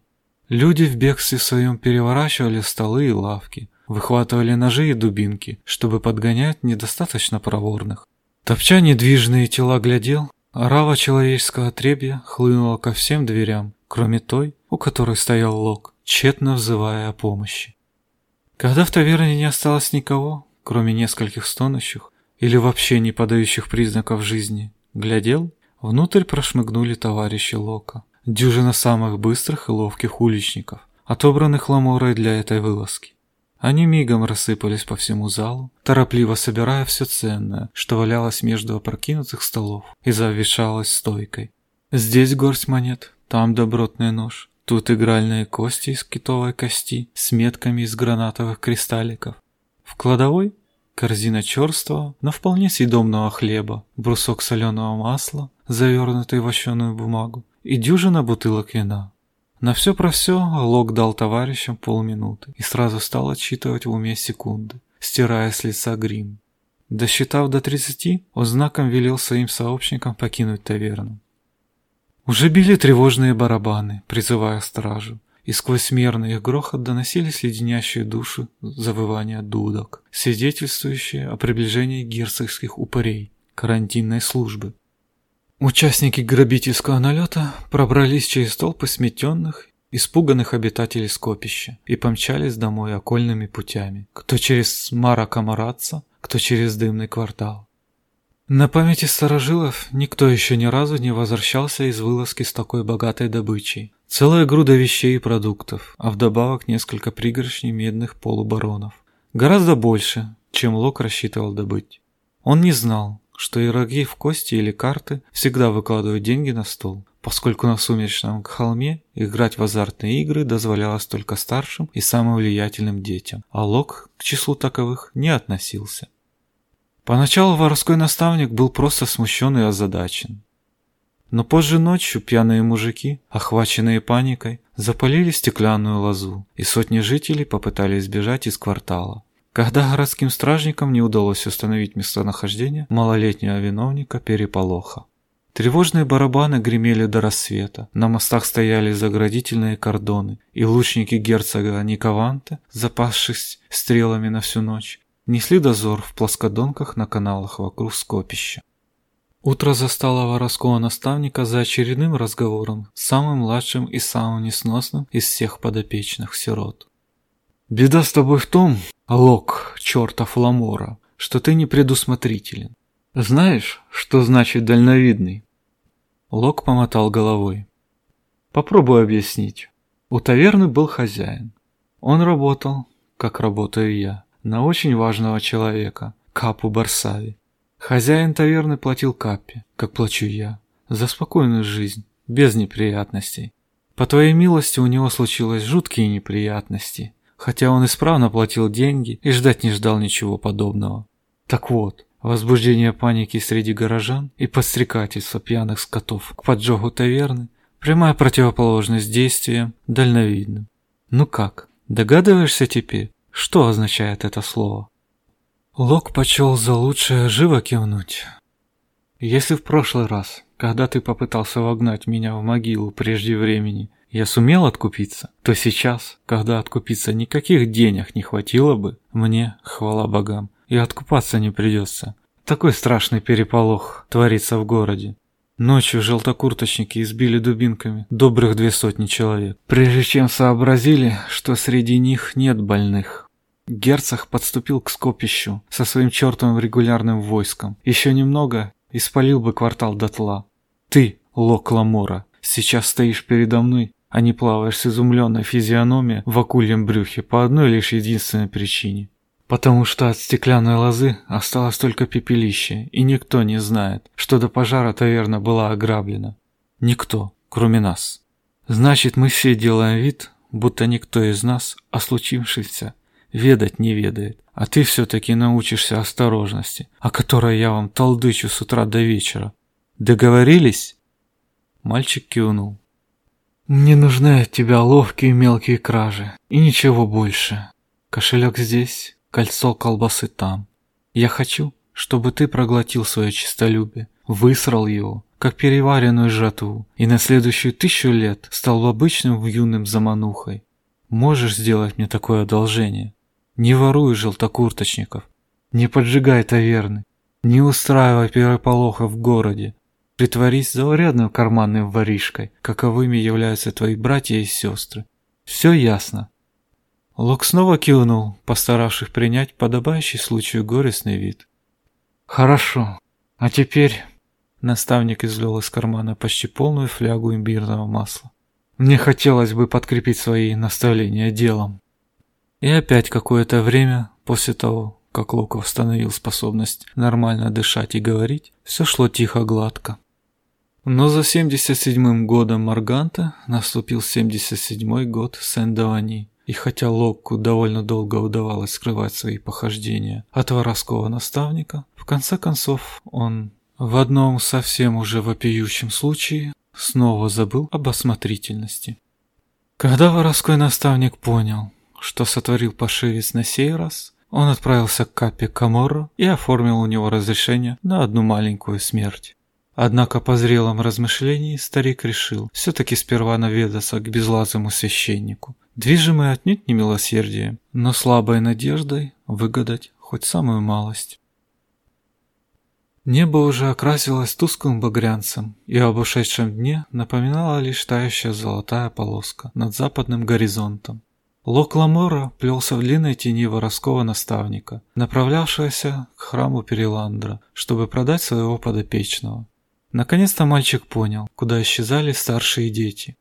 Люди в бегстве своем переворачивали столы и лавки, выхватывали ножи и дубинки, чтобы подгонять недостаточно проворных. Топча недвижные тела глядел, орава человеческого требья хлынула ко всем дверям, кроме той, у которой стоял лог тщетно взывая о помощи. Когда в таверне не осталось никого, кроме нескольких стонущих или вообще не подающих признаков жизни, глядел, внутрь прошмыгнули товарищи Лока, дюжина самых быстрых и ловких уличников, отобранных ламорой для этой вылазки. Они мигом рассыпались по всему залу, торопливо собирая все ценное, что валялось между опрокинутых столов и завешалось стойкой. Здесь горсть монет, там добротный нож, Тут игральные кости из китовой кости с метками из гранатовых кристалликов. В кладовой корзина черствого, но вполне съедобного хлеба, брусок соленого масла, завернутый в вощеную бумагу, и дюжина бутылок вина. На все про все Лок дал товарищам полминуты и сразу стал отсчитывать в уме секунды, стирая с лица грим. Досчитав до тридцати, он знаком велел своим сообщникам покинуть таверну. Уже били тревожные барабаны, призывая стражу, и сквозь мерный их грохот доносились леденящие души завывания дудок, свидетельствующие о приближении герцогских упырей, карантинной службы. Участники грабительского налета пробрались через толпы сметенных, испуганных обитателей скопища и помчались домой окольными путями, кто через Мара Камараца, кто через дымный квартал. На памяти старожилов никто еще ни разу не возвращался из вылазки с такой богатой добычей. Целая груда вещей и продуктов, а вдобавок несколько пригоршней медных полубаронов. Гораздо больше, чем Лок рассчитывал добыть. Он не знал, что игроки в кости или карты всегда выкладывают деньги на стол, поскольку на сумеречном холме играть в азартные игры дозволялось только старшим и самым влиятельным детям, а Лок к числу таковых не относился. Поначалу воровской наставник был просто смущен и озадачен. Но позже ночью пьяные мужики, охваченные паникой, запалили стеклянную лозу, и сотни жителей попытались сбежать из квартала. Когда городским стражникам не удалось установить местонахождение малолетнего виновника переполоха. Тревожные барабаны гремели до рассвета, на мостах стояли заградительные кордоны, и лучники герцога Никованте, запасшись стрелами на всю ночь, несли дозор в плоскодонках на каналах вокруг скопища. Утро застало воровского наставника за очередным разговором с самым младшим и самым несносным из всех подопечных сирот. «Беда с тобой в том, Лок, чертов Ламора, что ты не предусмотрителен. Знаешь, что значит дальновидный?» Лок помотал головой. «Попробую объяснить. У таверны был хозяин. Он работал, как работаю я, на очень важного человека, Капу Барсави. Хозяин таверны платил Каппе, как плачу я, за спокойную жизнь, без неприятностей. По твоей милости у него случилось жуткие неприятности, хотя он исправно платил деньги и ждать не ждал ничего подобного. Так вот, возбуждение паники среди горожан и подстрекательство пьяных скотов к поджогу таверны – прямая противоположность действиям дальновидным. Ну как, догадываешься теперь, что означает это слово? Лок почел за лучшее живо кивнуть. Если в прошлый раз, когда ты попытался вогнать меня в могилу прежде времени, я сумел откупиться, то сейчас, когда откупиться никаких денег не хватило бы, мне, хвала богам, и откупаться не придется. Такой страшный переполох творится в городе. Ночью желтокурточники избили дубинками добрых две сотни человек, прежде чем сообразили, что среди них нет больных. Герцог подступил к скопищу со своим чертовым регулярным войском. Еще немного и спалил бы квартал дотла. Ты, Лок Ламора, сейчас стоишь передо мной, а не плаваешь с изумленной физиономией в акульем брюхе по одной лишь единственной причине. Потому что от стеклянной лозы осталось только пепелище, и никто не знает, что до пожара таверна была ограблена. Никто, кроме нас. Значит, мы все делаем вид, будто никто из нас о случившемся ведать не ведает. А ты все-таки научишься осторожности, о которой я вам толдычу с утра до вечера. Договорились?» Мальчик кивнул. «Мне нужны от тебя ловкие мелкие кражи, и ничего больше. Кошелек здесь, кольцо колбасы там. Я хочу, чтобы ты проглотил свое честолюбие, высрал его, как переваренную жатву, и на следующую тысячу лет стал обычным юным заманухой. Можешь сделать мне такое одолжение?» Не воруй желтокурточников, не поджигай таверны, не устраивай переполоха в городе. Притворись заурядным карманным воришкой, каковыми являются твои братья и сестры. Все ясно. Лок снова кивнул, постаравшись принять подобающий случаю горестный вид. «Хорошо. А теперь...» Наставник извлек из кармана почти полную флягу имбирного масла. «Мне хотелось бы подкрепить свои наставления делом». И опять какое-то время после того, как Лука восстановил способность нормально дышать и говорить, все шло тихо-гладко. Но за 77-м годом Марганта наступил 77-й год Сен-Давани, и хотя Локку довольно долго удавалось скрывать свои похождения от воровского наставника, в конце концов он в одном совсем уже вопиющем случае снова забыл об осмотрительности. Когда воровской наставник понял, что сотворил пошивец на сей раз, он отправился к Капе Каморро и оформил у него разрешение на одну маленькую смерть. Однако по зрелом размышлении старик решил все-таки сперва наведаться к безлазому священнику, движимый отнюдь не милосердием, но слабой надеждой выгадать хоть самую малость. Небо уже окрасилось тусклым багрянцем, и об ушедшем дне напоминала лишь тающая золотая полоска над западным горизонтом. Лок Ламора плелся в длинной тени воровского наставника, направлявшегося к храму Переландра, чтобы продать своего подопечного. Наконец-то мальчик понял, куда исчезали старшие дети.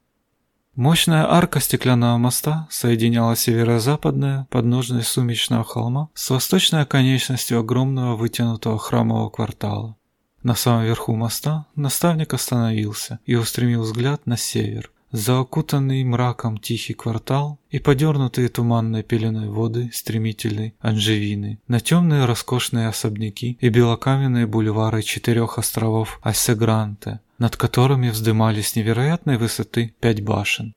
Мощная арка стеклянного моста соединяла северо-западное подножие сумечного холма с восточной оконечностью огромного вытянутого храмового квартала. На самом верху моста наставник остановился и устремил взгляд на север, за окутанный мраком тихий квартал и подернутые туманной пеленой воды стремительной Анжевины, на темные роскошные особняки и белокаменные бульвары четырех островов Ассегранте, над которыми вздымались невероятной высоты пять башен.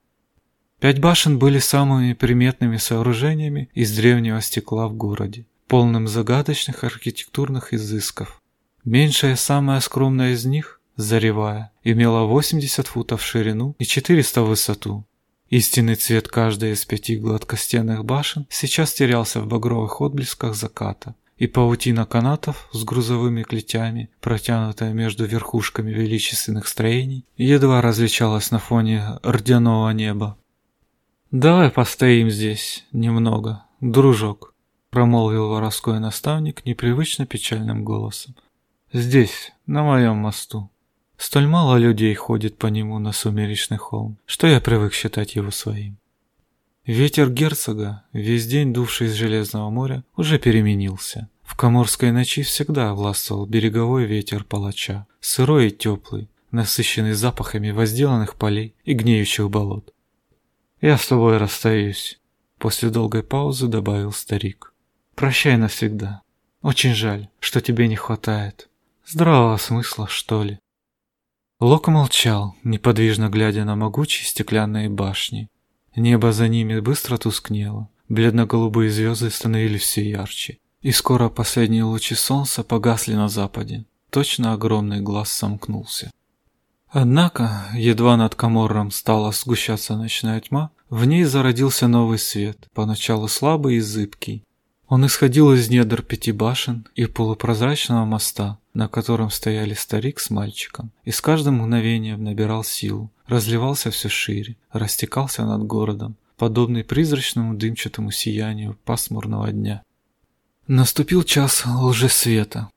Пять башен были самыми приметными сооружениями из древнего стекла в городе, полным загадочных архитектурных изысков. Меньшая, самая скромная из них Заревая, имела 80 футов в ширину и 400 в высоту. Истинный цвет каждой из пяти гладкостенных башен сейчас терялся в багровых отблесках заката, и паутина канатов с грузовыми клетями, протянутая между верхушками величественных строений, едва различалась на фоне рдяного неба. «Давай постоим здесь немного, дружок», — промолвил воровской наставник непривычно печальным голосом. «Здесь, на моем мосту. Столь мало людей ходит по нему на сумеречный холм, что я привык считать его своим. Ветер герцога, весь день дувший из Железного моря, уже переменился. В коморской ночи всегда властвовал береговой ветер палача, сырой и теплый, насыщенный запахами возделанных полей и гниющих болот. «Я с тобой расстаюсь», — после долгой паузы добавил старик. «Прощай навсегда. Очень жаль, что тебе не хватает. Здравого смысла, что ли?» Лок молчал, неподвижно глядя на могучие стеклянные башни. Небо за ними быстро тускнело, бледно-голубые звезды становились все ярче, и скоро последние лучи солнца погасли на западе. Точно огромный глаз сомкнулся. Однако, едва над Каморром стала сгущаться ночная тьма, в ней зародился новый свет, поначалу слабый и зыбкий. Он исходил из недр пяти башен и полупрозрачного моста, на котором стояли старик с мальчиком, и с каждым мгновением набирал силу, разливался все шире, растекался над городом, подобный призрачному дымчатому сиянию пасмурного дня. Наступил час лжесвета,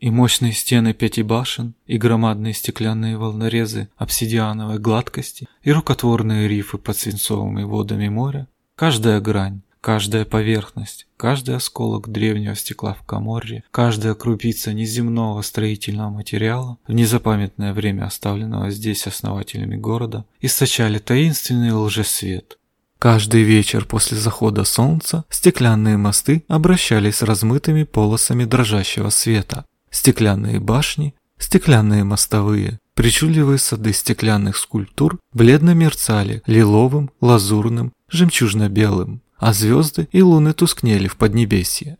и мощные стены пяти башен, и громадные стеклянные волнорезы обсидиановой гладкости, и рукотворные рифы под свинцовыми водами моря, каждая грань, Каждая поверхность, каждый осколок древнего стекла в Каморре, каждая крупица неземного строительного материала, в незапамятное время оставленного здесь основателями города, источали таинственный лжесвет. Каждый вечер после захода солнца стеклянные мосты обращались размытыми полосами дрожащего света. Стеклянные башни, стеклянные мостовые, причудливые сады стеклянных скульптур бледно мерцали лиловым, лазурным, жемчужно-белым а звезды и луны тускнели в Поднебесье.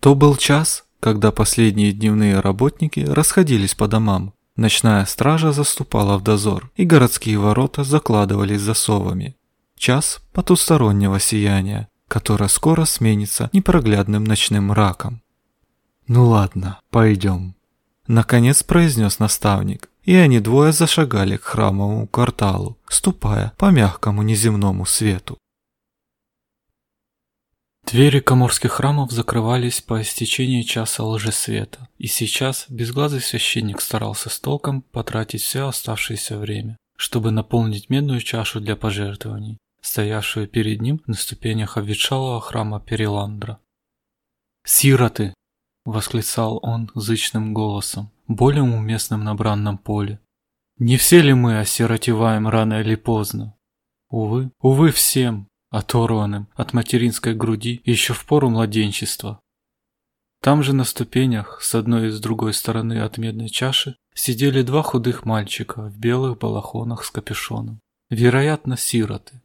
То был час, когда последние дневные работники расходились по домам, ночная стража заступала в дозор, и городские ворота закладывались засовами. Час потустороннего сияния, которое скоро сменится непроглядным ночным мраком. «Ну ладно, пойдем», — наконец произнес наставник, и они двое зашагали к храмовому кварталу, ступая по мягкому неземному свету. Двери коморских храмов закрывались по истечении часа лжесвета, и сейчас безглазый священник старался с толком потратить все оставшееся время, чтобы наполнить медную чашу для пожертвований, стоявшую перед ним на ступенях обветшалого храма Переландра. «Сироты!» — восклицал он зычным голосом, более уместным на бранном поле. «Не все ли мы осиротеваем рано или поздно? Увы, увы всем, оторванным от материнской груди еще в пору младенчества. Там же на ступенях, с одной и с другой стороны от медной чаши, сидели два худых мальчика в белых балахонах с капюшоном. Вероятно, сироты.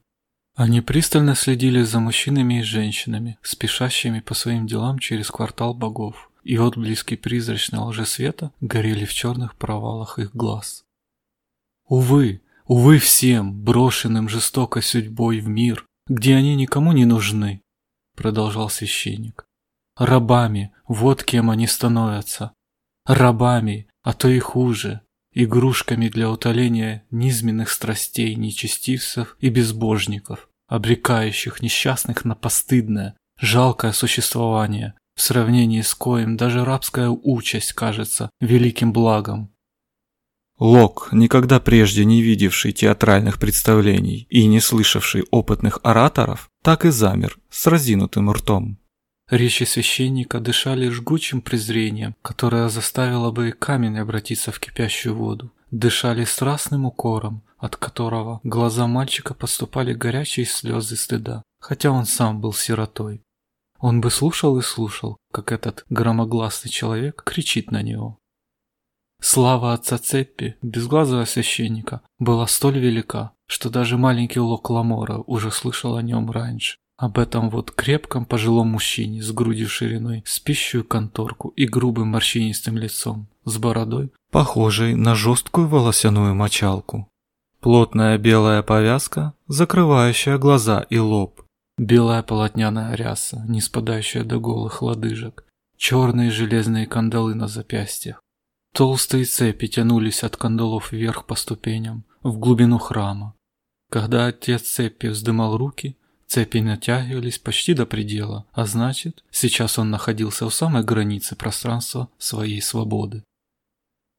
Они пристально следили за мужчинами и женщинами, спешащими по своим делам через квартал богов, и отблески призрачного лжесвета горели в черных провалах их глаз. Увы, увы всем, брошенным жестокой судьбой в мир, где они никому не нужны, продолжал священник. Рабами, вот кем они становятся. Рабами, а то и хуже, игрушками для утоления низменных страстей нечестивцев и безбожников, обрекающих несчастных на постыдное, жалкое существование, в сравнении с коим даже рабская участь кажется великим благом. Лок, никогда прежде не видевший театральных представлений и не слышавший опытных ораторов, так и замер с разинутым ртом. Речи священника дышали жгучим презрением, которое заставило бы и камень обратиться в кипящую воду. Дышали страстным укором, от которого глаза мальчика поступали горячие слезы стыда, хотя он сам был сиротой. Он бы слушал и слушал, как этот громогласный человек кричит на него. Слава отца Цеппи, безглазого священника, была столь велика, что даже маленький Лок Ламора уже слышал о нем раньше. Об этом вот крепком пожилом мужчине с грудью шириной, с пищую конторку и грубым морщинистым лицом, с бородой, похожей на жесткую волосяную мочалку. Плотная белая повязка, закрывающая глаза и лоб. Белая полотняная ряса, не спадающая до голых лодыжек. Черные железные кандалы на запястьях. Толстые цепи тянулись от кандалов вверх по ступеням, в глубину храма. Когда отец цепи вздымал руки, цепи натягивались почти до предела, а значит, сейчас он находился у самой границы пространства своей свободы.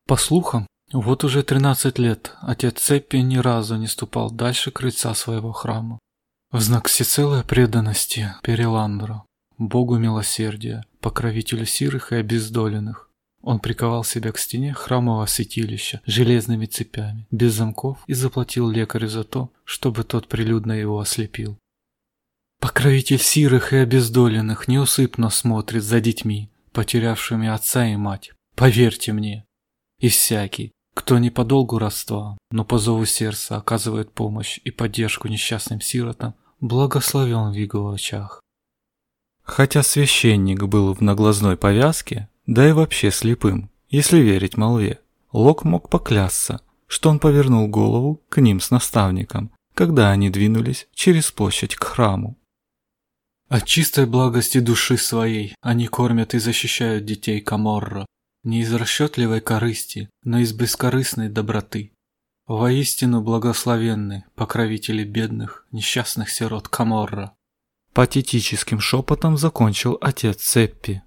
По слухам, вот уже 13 лет отец цепи ни разу не ступал дальше крыльца своего храма. В знак всецелой преданности Переландру, богу милосердия, покровителю сирых и обездоленных, он приковал себя к стене храмового святилища железными цепями, без замков, и заплатил лекарю за то, чтобы тот прилюдно его ослепил. Покровитель сирых и обездоленных неусыпно смотрит за детьми, потерявшими отца и мать. Поверьте мне. И всякий, кто не по долгу родства, но по зову сердца оказывает помощь и поддержку несчастным сиротам, благословен в его очах. Хотя священник был в наглазной повязке, да и вообще слепым, если верить молве, Лок мог поклясться, что он повернул голову к ним с наставником, когда они двинулись через площадь к храму. От чистой благости души своей они кормят и защищают детей Каморра, не из расчетливой корысти, но из бескорыстной доброты. Воистину благословенны покровители бедных, несчастных сирот Каморра. Патетическим шепотом закончил отец Цеппи.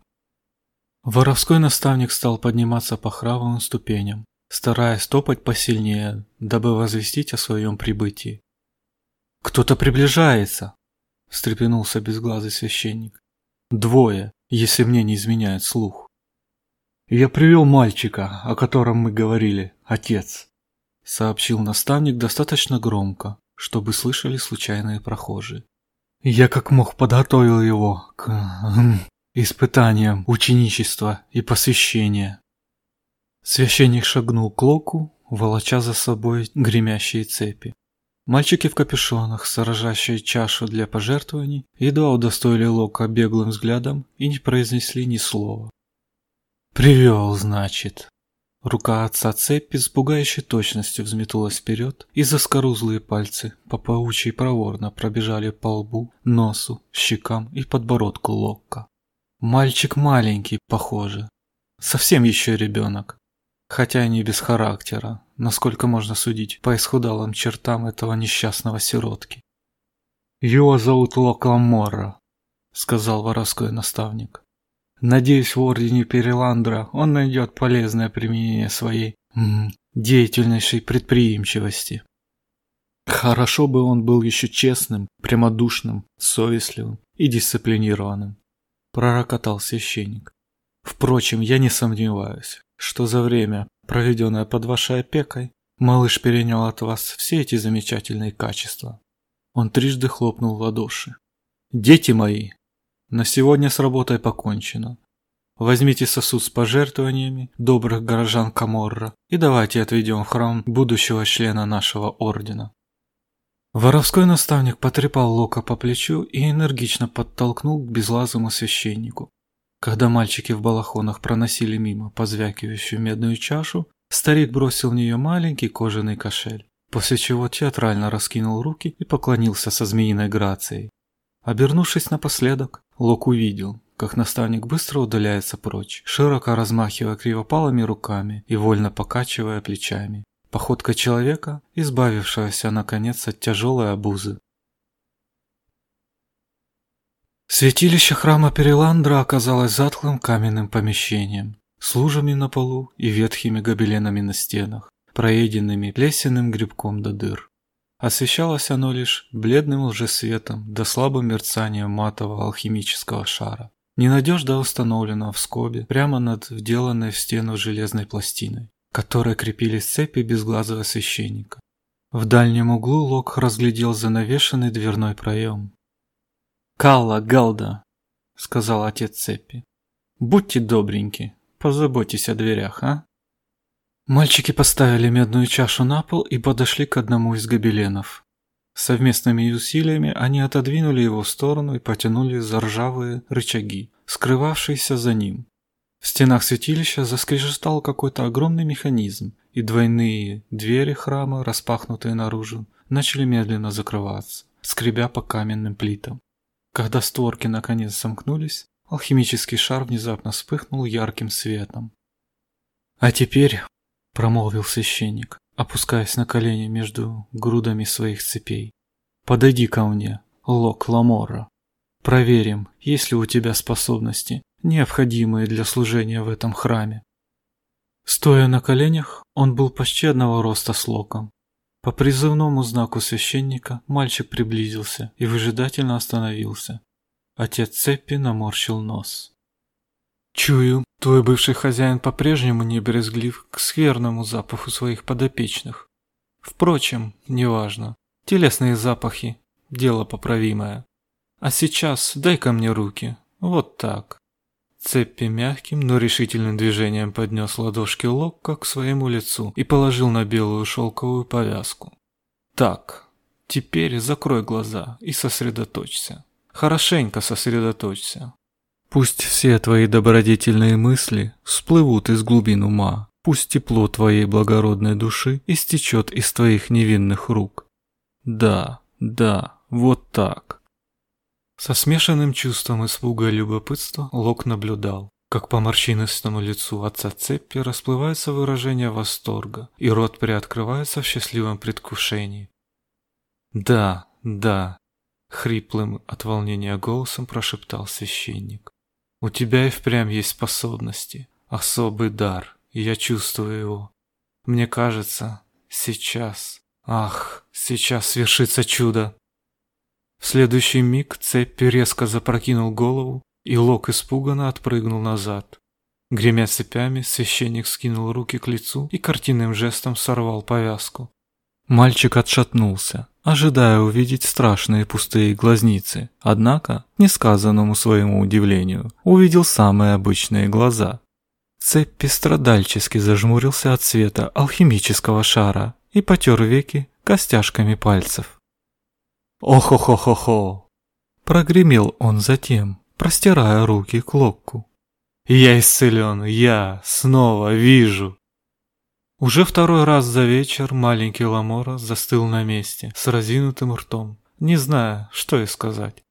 Воровской наставник стал подниматься по храмовым ступеням, стараясь топать посильнее, дабы возвестить о своем прибытии. «Кто-то приближается!» – встрепенулся безглазый священник. «Двое, если мне не изменяет слух». «Я привел мальчика, о котором мы говорили, отец», — сообщил наставник достаточно громко, чтобы слышали случайные прохожие. «Я как мог подготовил его к испытаниям ученичества и посвящения». Священник шагнул к Локу, волоча за собой гремящие цепи. Мальчики в капюшонах, сражащие чашу для пожертвований, едва удостоили Лока беглым взглядом и не произнесли ни слова. «Привел, значит». Рука отца цепи с пугающей точностью взметнулась вперед, и заскорузлые пальцы по паучьей проворно пробежали по лбу, носу, щекам и подбородку Локка. Мальчик маленький, похоже. Совсем еще ребенок. Хотя и не без характера, насколько можно судить по исхудалым чертам этого несчастного сиротки. «Его зовут Локка Морра», — сказал воровской наставник. Надеюсь, в Ордене Переландра он найдет полезное применение своей м, деятельнейшей предприимчивости. Хорошо бы он был еще честным, прямодушным, совестливым и дисциплинированным, пророкотал священник. Впрочем, я не сомневаюсь, что за время, проведенное под вашей опекой, малыш перенял от вас все эти замечательные качества. Он трижды хлопнул в ладоши. Дети мои, на сегодня с работой покончено. Возьмите сосуд с пожертвованиями добрых горожан Каморра и давайте отведем в храм будущего члена нашего ордена. Воровской наставник потрепал Лока по плечу и энергично подтолкнул к безлазому священнику. Когда мальчики в балахонах проносили мимо позвякивающую медную чашу, старик бросил в нее маленький кожаный кошель, после чего театрально раскинул руки и поклонился со змеиной грацией. Обернувшись напоследок, Лок увидел, как наставник быстро удаляется прочь, широко размахивая кривопалыми руками и вольно покачивая плечами. Походка человека, избавившегося наконец от тяжелой обузы. Святилище храма Переландра оказалось затхлым каменным помещением, с лужами на полу и ветхими гобеленами на стенах, проеденными плесенным грибком до дыр. Освещалось оно лишь бледным лжесветом да слабым мерцанием матового алхимического шара, ненадежно установленного в скобе прямо над вделанной в стену железной пластиной, которой крепились цепи безглазого священника. В дальнем углу Лок разглядел занавешенный дверной проем. «Калла, Галда!» — сказал отец цепи. «Будьте добреньки, позаботьтесь о дверях, а?» Мальчики поставили медную чашу на пол и подошли к одному из гобеленов. Совместными усилиями они отодвинули его в сторону и потянули за ржавые рычаги, скрывавшиеся за ним. В стенах святилища заскрежетал какой-то огромный механизм, и двойные двери храма, распахнутые наружу, начали медленно закрываться, скребя по каменным плитам. Когда створки наконец сомкнулись, алхимический шар внезапно вспыхнул ярким светом. «А теперь», — промолвил священник, опускаясь на колени между грудами своих цепей, — «подойди ко мне, Лок Ламора. Проверим, есть ли у тебя способности, необходимые для служения в этом храме». Стоя на коленях, он был почти одного роста с Локом. По призывному знаку священника мальчик приблизился и выжидательно остановился. Отец Цеппи наморщил нос. «Чую, твой бывший хозяин по-прежнему не брезглив к скверному запаху своих подопечных. Впрочем, неважно. Телесные запахи – дело поправимое. А сейчас дай-ка мне руки. Вот так». Цеппи мягким, но решительным движением поднес ладошки Локка к своему лицу и положил на белую шелковую повязку. «Так, теперь закрой глаза и сосредоточься. Хорошенько сосредоточься. Пусть все твои добродетельные мысли всплывут из глубин ума, пусть тепло твоей благородной души истечет из твоих невинных рук. Да, да, вот так. Со смешанным чувством испуга и любопытства Лок наблюдал, как по морщинистому лицу отца Цеппи расплывается выражение восторга, и рот приоткрывается в счастливом предвкушении. «Да, да», — хриплым от волнения голосом прошептал священник. «У тебя и впрямь есть способности, особый дар, и я чувствую его. Мне кажется, сейчас, ах, сейчас свершится чудо!» В следующий миг цепь резко запрокинул голову, и Лок испуганно отпрыгнул назад. Гремя цепями, священник скинул руки к лицу и картинным жестом сорвал повязку. Мальчик отшатнулся, ожидая увидеть страшные пустые глазницы, однако, несказанному своему удивлению, увидел самые обычные глаза. Цепь страдальчески зажмурился от света алхимического шара и потер веки костяшками пальцев. «Ох-хо-хо-хо-хо!» Прогремел он затем, простирая руки к локку. «Я исцелен, я снова вижу!» Уже второй раз за вечер маленький Ламора застыл на месте, с разинутым ртом, не зная, что и сказать.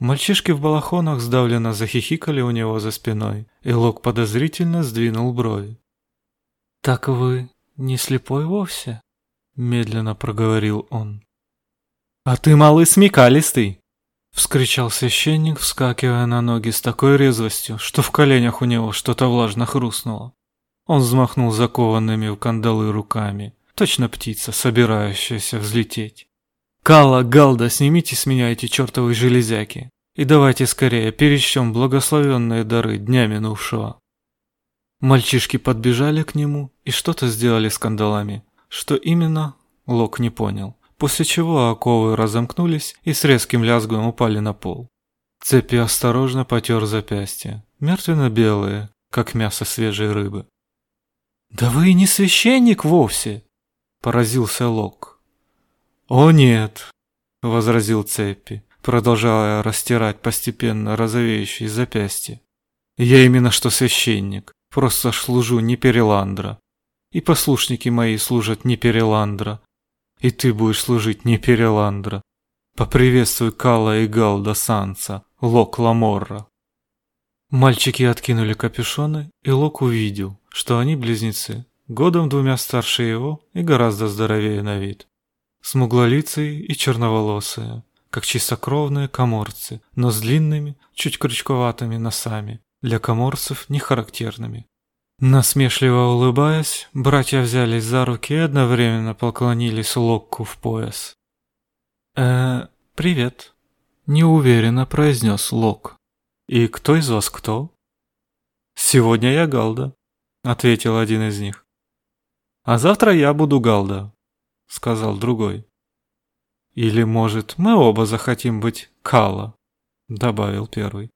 Мальчишки в балахонах сдавленно захихикали у него за спиной, и Лок подозрительно сдвинул брови. «Так вы не слепой вовсе?» – медленно проговорил он. «А ты, малый, смекалистый!» — вскричал священник, вскакивая на ноги с такой резвостью, что в коленях у него что-то влажно хрустнуло. Он взмахнул закованными в кандалы руками, точно птица, собирающаяся взлететь. «Калла, Галда, снимите с меня эти чертовы железяки, и давайте скорее перечтем благословенные дары дня минувшего». Мальчишки подбежали к нему и что-то сделали с кандалами. Что именно, Лок не понял после чего оковы разомкнулись и с резким лязгом упали на пол. Цепи осторожно потер запястья, мертвенно-белые, как мясо свежей рыбы. «Да вы и не священник вовсе!» – поразился Лок. «О нет!» – возразил Цепи, продолжая растирать постепенно розовеющие запястья. «Я именно что священник, просто служу не Переландра. И послушники мои служат не Переландра, и ты будешь служить не Переландра. Поприветствуй Кала и Галда Санса, Лок Ламорра. Мальчики откинули капюшоны, и Лок увидел, что они близнецы, годом двумя старше его и гораздо здоровее на вид. Смуглолицые и черноволосые, как чистокровные коморцы, но с длинными, чуть крючковатыми носами, для коморцев не характерными. Насмешливо улыбаясь, братья взялись за руки и одновременно поклонились Локку в пояс. «Э, привет», — неуверенно произнес Лок. «И кто из вас кто?» «Сегодня я Галда», — ответил один из них. «А завтра я буду Галда», — сказал другой. «Или, может, мы оба захотим быть Кала», — добавил первый.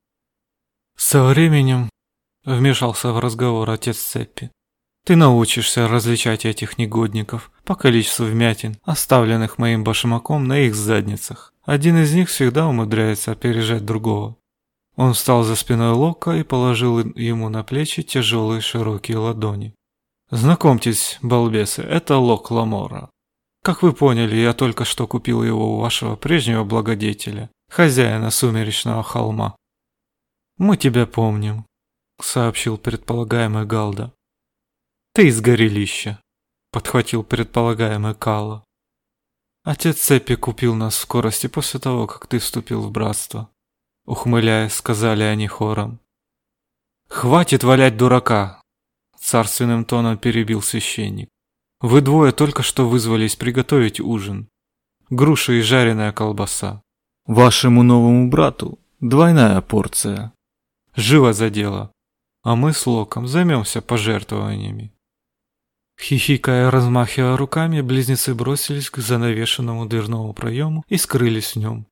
Со временем Вмешался в разговор отец Цеппи. Ты научишься различать этих негодников по количеству вмятин, оставленных моим башмаком на их задницах. Один из них всегда умудряется опережать другого. Он встал за спиной Лока и положил ему на плечи тяжелые широкие ладони. Знакомьтесь, балбесы, это Лок Ламора. Как вы поняли, я только что купил его у вашего прежнего благодетеля, хозяина сумеречного холма. Мы тебя помним, сообщил предполагаемый Галда. Ты из горелища, подхватил предполагаемый Кала. Отец Цепи купил нас в скорости после того, как ты вступил в братство. Ухмыляясь, сказали они хором. «Хватит валять дурака!» Царственным тоном перебил священник. «Вы двое только что вызвались приготовить ужин. Груши и жареная колбаса. Вашему новому брату двойная порция. Живо за дело. А мы с Локом займемся пожертвованиями». Хихикая, размахивая руками, близнецы бросились к занавешенному дверному проему и скрылись в нем.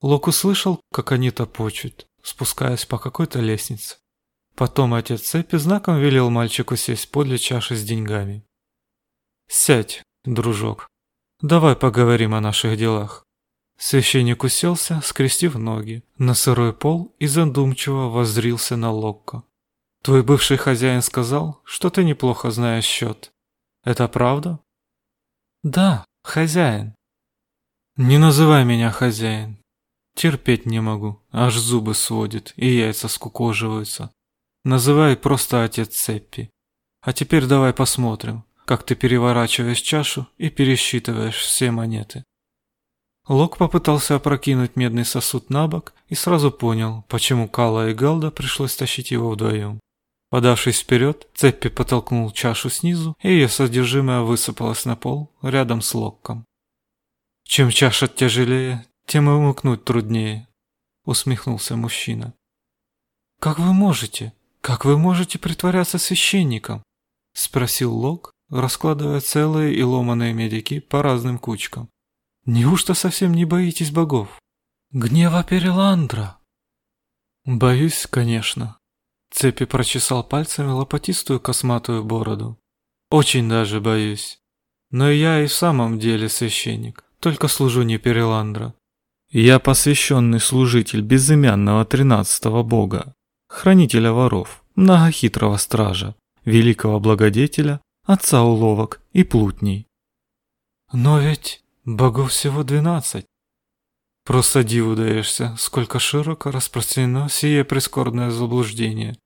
Лок услышал, как они топочут, спускаясь по какой-то лестнице. Потом отец Цепи знаком велел мальчику сесть подле чаши с деньгами. «Сядь, дружок. Давай поговорим о наших делах». Священник уселся, скрестив ноги, на сырой пол и задумчиво воззрился на Локко. «Твой бывший хозяин сказал, что ты неплохо знаешь счет. Это правда?» «Да, хозяин». «Не называй меня хозяин. Терпеть не могу, аж зубы сводит и яйца скукоживаются. Называй просто отец Цеппи. А теперь давай посмотрим, как ты переворачиваешь чашу и пересчитываешь все монеты. Лок попытался опрокинуть медный сосуд на бок и сразу понял, почему Кала и Галда пришлось тащить его вдвоем. Подавшись вперед, Цеппи потолкнул чашу снизу, и ее содержимое высыпалось на пол рядом с Локком. Чем чаша тяжелее, тем и умыкнуть труднее, усмехнулся мужчина. Как вы можете? «Как вы можете притворяться священником?» – спросил Лок, раскладывая целые и ломаные медики по разным кучкам. «Неужто совсем не боитесь богов?» «Гнева Переландра!» «Боюсь, конечно». Цепи прочесал пальцами лопатистую косматую бороду. «Очень даже боюсь. Но я и в самом деле священник, только служу не Переландра. Я посвященный служитель безымянного тринадцатого бога, хранителя воров, многохитрого стража, великого благодетеля, отца уловок и плутней. Но ведь богов всего двенадцать. Просто диву даешься, сколько широко распространено сие прискорбное заблуждение.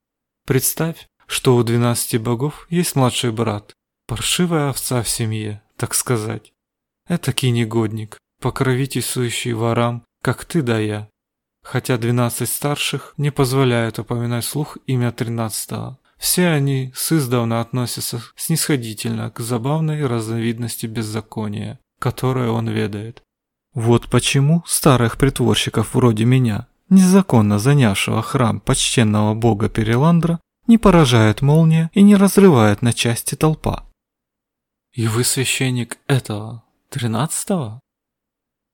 Представь, что у двенадцати богов есть младший брат, паршивая овца в семье, так сказать. Этакий негодник, покровительствующий ворам, как ты да я. Хотя двенадцать старших не позволяют упоминать слух имя тринадцатого. Все они с издавна относятся снисходительно к забавной разновидности беззакония, которое он ведает. Вот почему старых притворщиков вроде меня, незаконно занявшего храм почтенного бога Переландра, не поражает молния и не разрывает на части толпа. И вы священник этого, тринадцатого?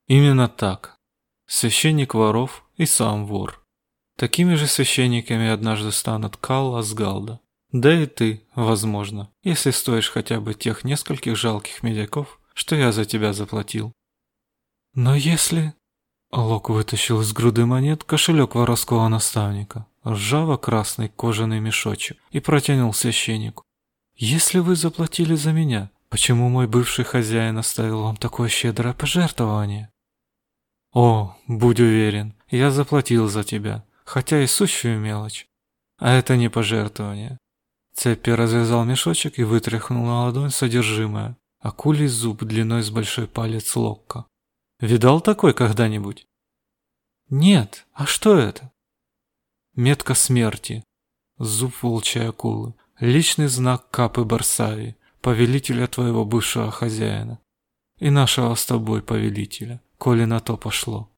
Именно так. Священник воров и сам вор. Такими же священниками однажды станут Калла с Галда. Да и ты, возможно, если стоишь хотя бы тех нескольких жалких медяков, что я за тебя заплатил. Но если... Лок вытащил из груды монет кошелек воровского наставника, ржаво-красный кожаный мешочек, и протянул священнику. «Если вы заплатили за меня, почему мой бывший хозяин оставил вам такое щедрое пожертвование?» «О, будь уверен, я заплатил за тебя, хотя и сущую мелочь. А это не пожертвование». Цепи развязал мешочек и вытряхнул на ладонь содержимое. Акулий зуб длиной с большой палец Локка. «Видал такой когда-нибудь?» «Нет, а что это?» «Метка смерти. Зуб волчьей акулы. Личный знак Капы Барсави, повелителя твоего бывшего хозяина. И нашего с тобой повелителя коли на то пошло.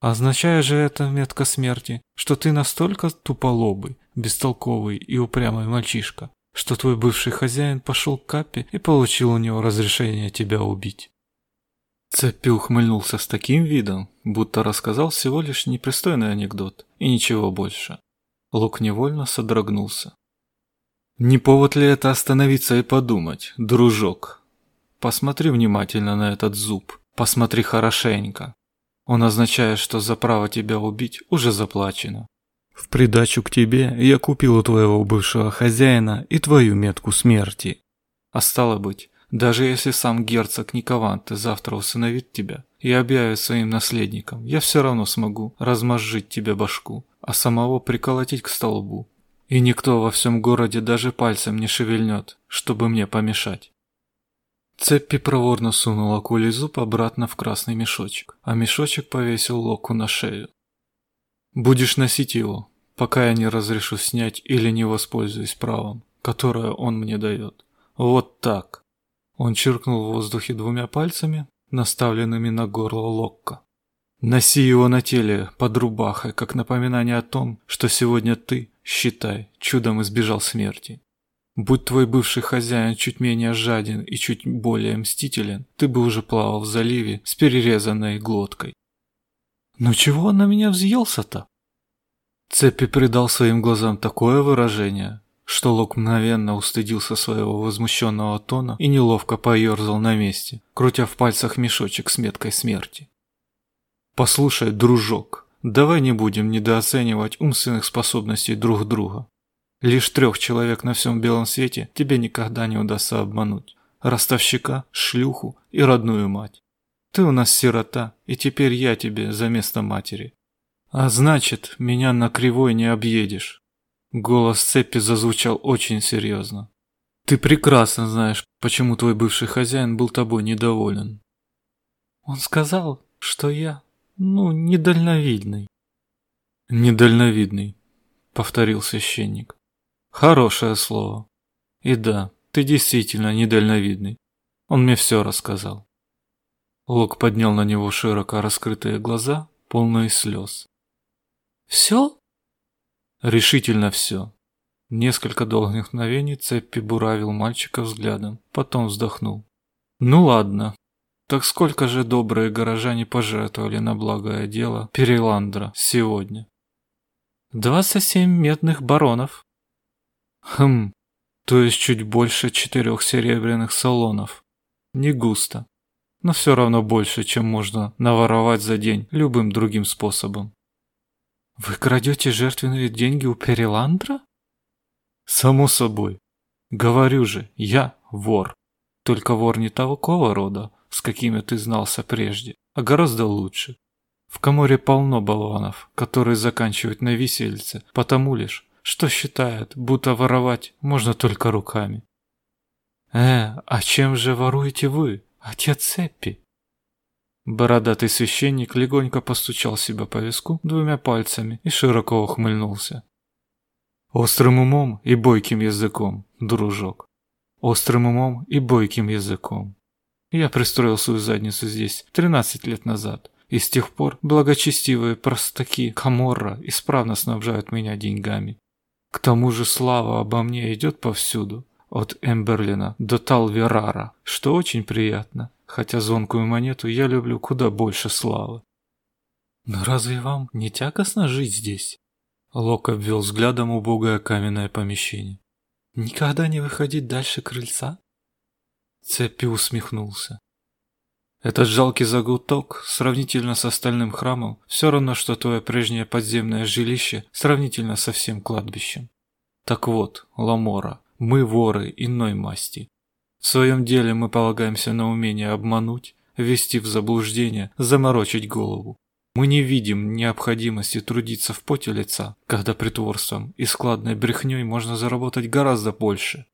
Означает же это метка смерти, что ты настолько туполобый, бестолковый и упрямый мальчишка, что твой бывший хозяин пошел к Капе и получил у него разрешение тебя убить. Цепи ухмыльнулся с таким видом, будто рассказал всего лишь непристойный анекдот и ничего больше. Лук невольно содрогнулся. Не повод ли это остановиться и подумать, дружок? Посмотри внимательно на этот зуб. Посмотри хорошенько. Он означает, что за право тебя убить уже заплачено. В придачу к тебе я купил у твоего бывшего хозяина и твою метку смерти. А стало быть, даже если сам герцог Никованте завтра усыновит тебя и объявит своим наследником, я все равно смогу размозжить тебе башку, а самого приколотить к столбу. И никто во всем городе даже пальцем не шевельнет, чтобы мне помешать. Цеппи проворно сунул акулий зуб обратно в красный мешочек, а мешочек повесил Локу на шею. «Будешь носить его, пока я не разрешу снять или не воспользуюсь правом, которое он мне дает. Вот так». Он чиркнул в воздухе двумя пальцами, наставленными на горло Локка. «Носи его на теле под рубахой, как напоминание о том, что сегодня ты, считай, чудом избежал смерти. Будь твой бывший хозяин чуть менее жаден и чуть более мстителен, ты бы уже плавал в заливе с перерезанной глоткой. Ну чего он на меня взъелся-то? Цепи придал своим глазам такое выражение, что Лок мгновенно устыдился своего возмущенного тона и неловко поерзал на месте, крутя в пальцах мешочек с меткой смерти. «Послушай, дружок, давай не будем недооценивать умственных способностей друг друга. Лишь трех человек на всем белом свете тебе никогда не удастся обмануть. Ростовщика, шлюху и родную мать. Ты у нас сирота, и теперь я тебе за место матери. А значит, меня на кривой не объедешь. Голос Цепи зазвучал очень серьезно. Ты прекрасно знаешь, почему твой бывший хозяин был тобой недоволен. Он сказал, что я, ну, недальновидный. Недальновидный, повторил священник. Хорошее слово. И да, ты действительно недальновидный. Он мне все рассказал. Лок поднял на него широко раскрытые глаза, полные слез. «Все?» «Решительно все». Несколько долгих мгновений Цеппи буравил мальчика взглядом, потом вздохнул. «Ну ладно. Так сколько же добрые горожане пожертвовали на благое дело Переландра сегодня?» «Двадцать семь медных баронов», Хм, то есть чуть больше четырех серебряных салонов. Не густо, но все равно больше, чем можно наворовать за день любым другим способом. Вы крадете жертвенные деньги у Переландра? Само собой. Говорю же, я вор. Только вор не такого рода, с какими ты знался прежде, а гораздо лучше. В коморе полно болванов, которые заканчивают на висельце, потому лишь, что считает, будто воровать можно только руками. «Э, а чем же воруете вы, отец Цеппи?» Бородатый священник легонько постучал себя по виску двумя пальцами и широко ухмыльнулся. «Острым умом и бойким языком, дружок. Острым умом и бойким языком. Я пристроил свою задницу здесь 13 лет назад, и с тех пор благочестивые простаки Каморра исправно снабжают меня деньгами. К тому же слава обо мне идет повсюду, от Эмберлина до Талверара, что очень приятно, хотя звонкую монету я люблю куда больше славы. Но разве вам не тягостно жить здесь? Лок обвел взглядом убогое каменное помещение. Никогда не выходить дальше крыльца? Цепи усмехнулся. Этот жалкий загуток, сравнительно с остальным храмом, все равно, что твое прежнее подземное жилище, сравнительно со всем кладбищем. Так вот, Ламора, мы воры иной масти. В своем деле мы полагаемся на умение обмануть, ввести в заблуждение, заморочить голову. Мы не видим необходимости трудиться в поте лица, когда притворством и складной брехней можно заработать гораздо больше.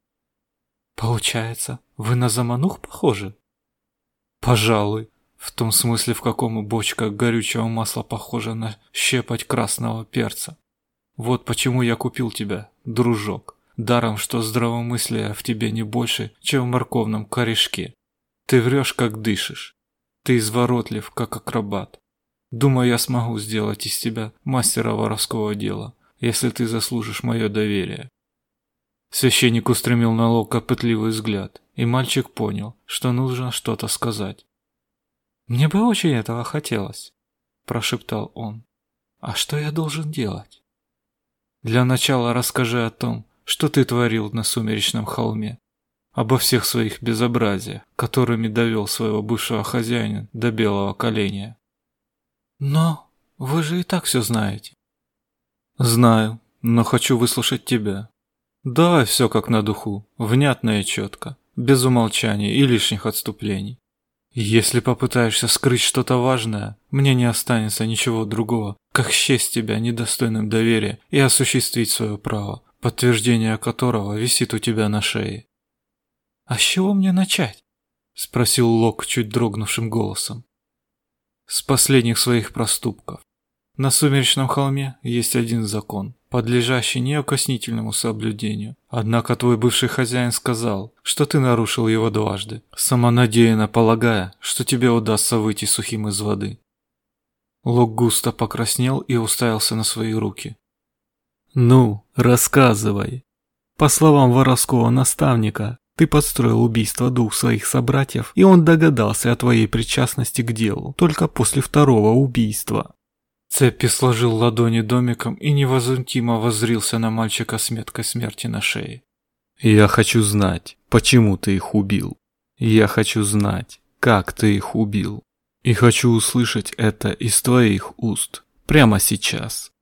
Получается, вы на заманух похожи? Пожалуй. В том смысле, в каком бочка горючего масла похожа на щепоть красного перца. Вот почему я купил тебя, дружок. Даром, что здравомыслия в тебе не больше, чем в морковном корешке. Ты врешь, как дышишь. Ты изворотлив, как акробат. Думаю, я смогу сделать из тебя мастера воровского дела, если ты заслужишь мое доверие. Священник устремил на Лока пытливый взгляд, и мальчик понял, что нужно что-то сказать. «Мне бы очень этого хотелось», – прошептал он. «А что я должен делать?» «Для начала расскажи о том, что ты творил на сумеречном холме, обо всех своих безобразиях, которыми довел своего бывшего хозяина до белого коленя». «Но вы же и так все знаете». «Знаю, но хочу выслушать тебя. Давай все как на духу, внятно и четко, без умолчаний и лишних отступлений. Если попытаешься скрыть что-то важное, мне не останется ничего другого, как счесть тебя недостойным доверия и осуществить свое право, подтверждение которого висит у тебя на шее. «А с чего мне начать?» – спросил Лок чуть дрогнувшим голосом. «С последних своих проступков. На Сумеречном холме есть один закон, подлежащий неукоснительному соблюдению. Однако твой бывший хозяин сказал, что ты нарушил его дважды, самонадеянно полагая, что тебе удастся выйти сухим из воды. Лок густо покраснел и уставился на свои руки. «Ну, рассказывай. По словам воровского наставника, ты подстроил убийство двух своих собратьев, и он догадался о твоей причастности к делу только после второго убийства. Цеппи сложил ладони домиком и невозмутимо воззрился на мальчика с меткой смерти на шее. «Я хочу знать, почему ты их убил. Я хочу знать, как ты их убил. И хочу услышать это из твоих уст, прямо сейчас».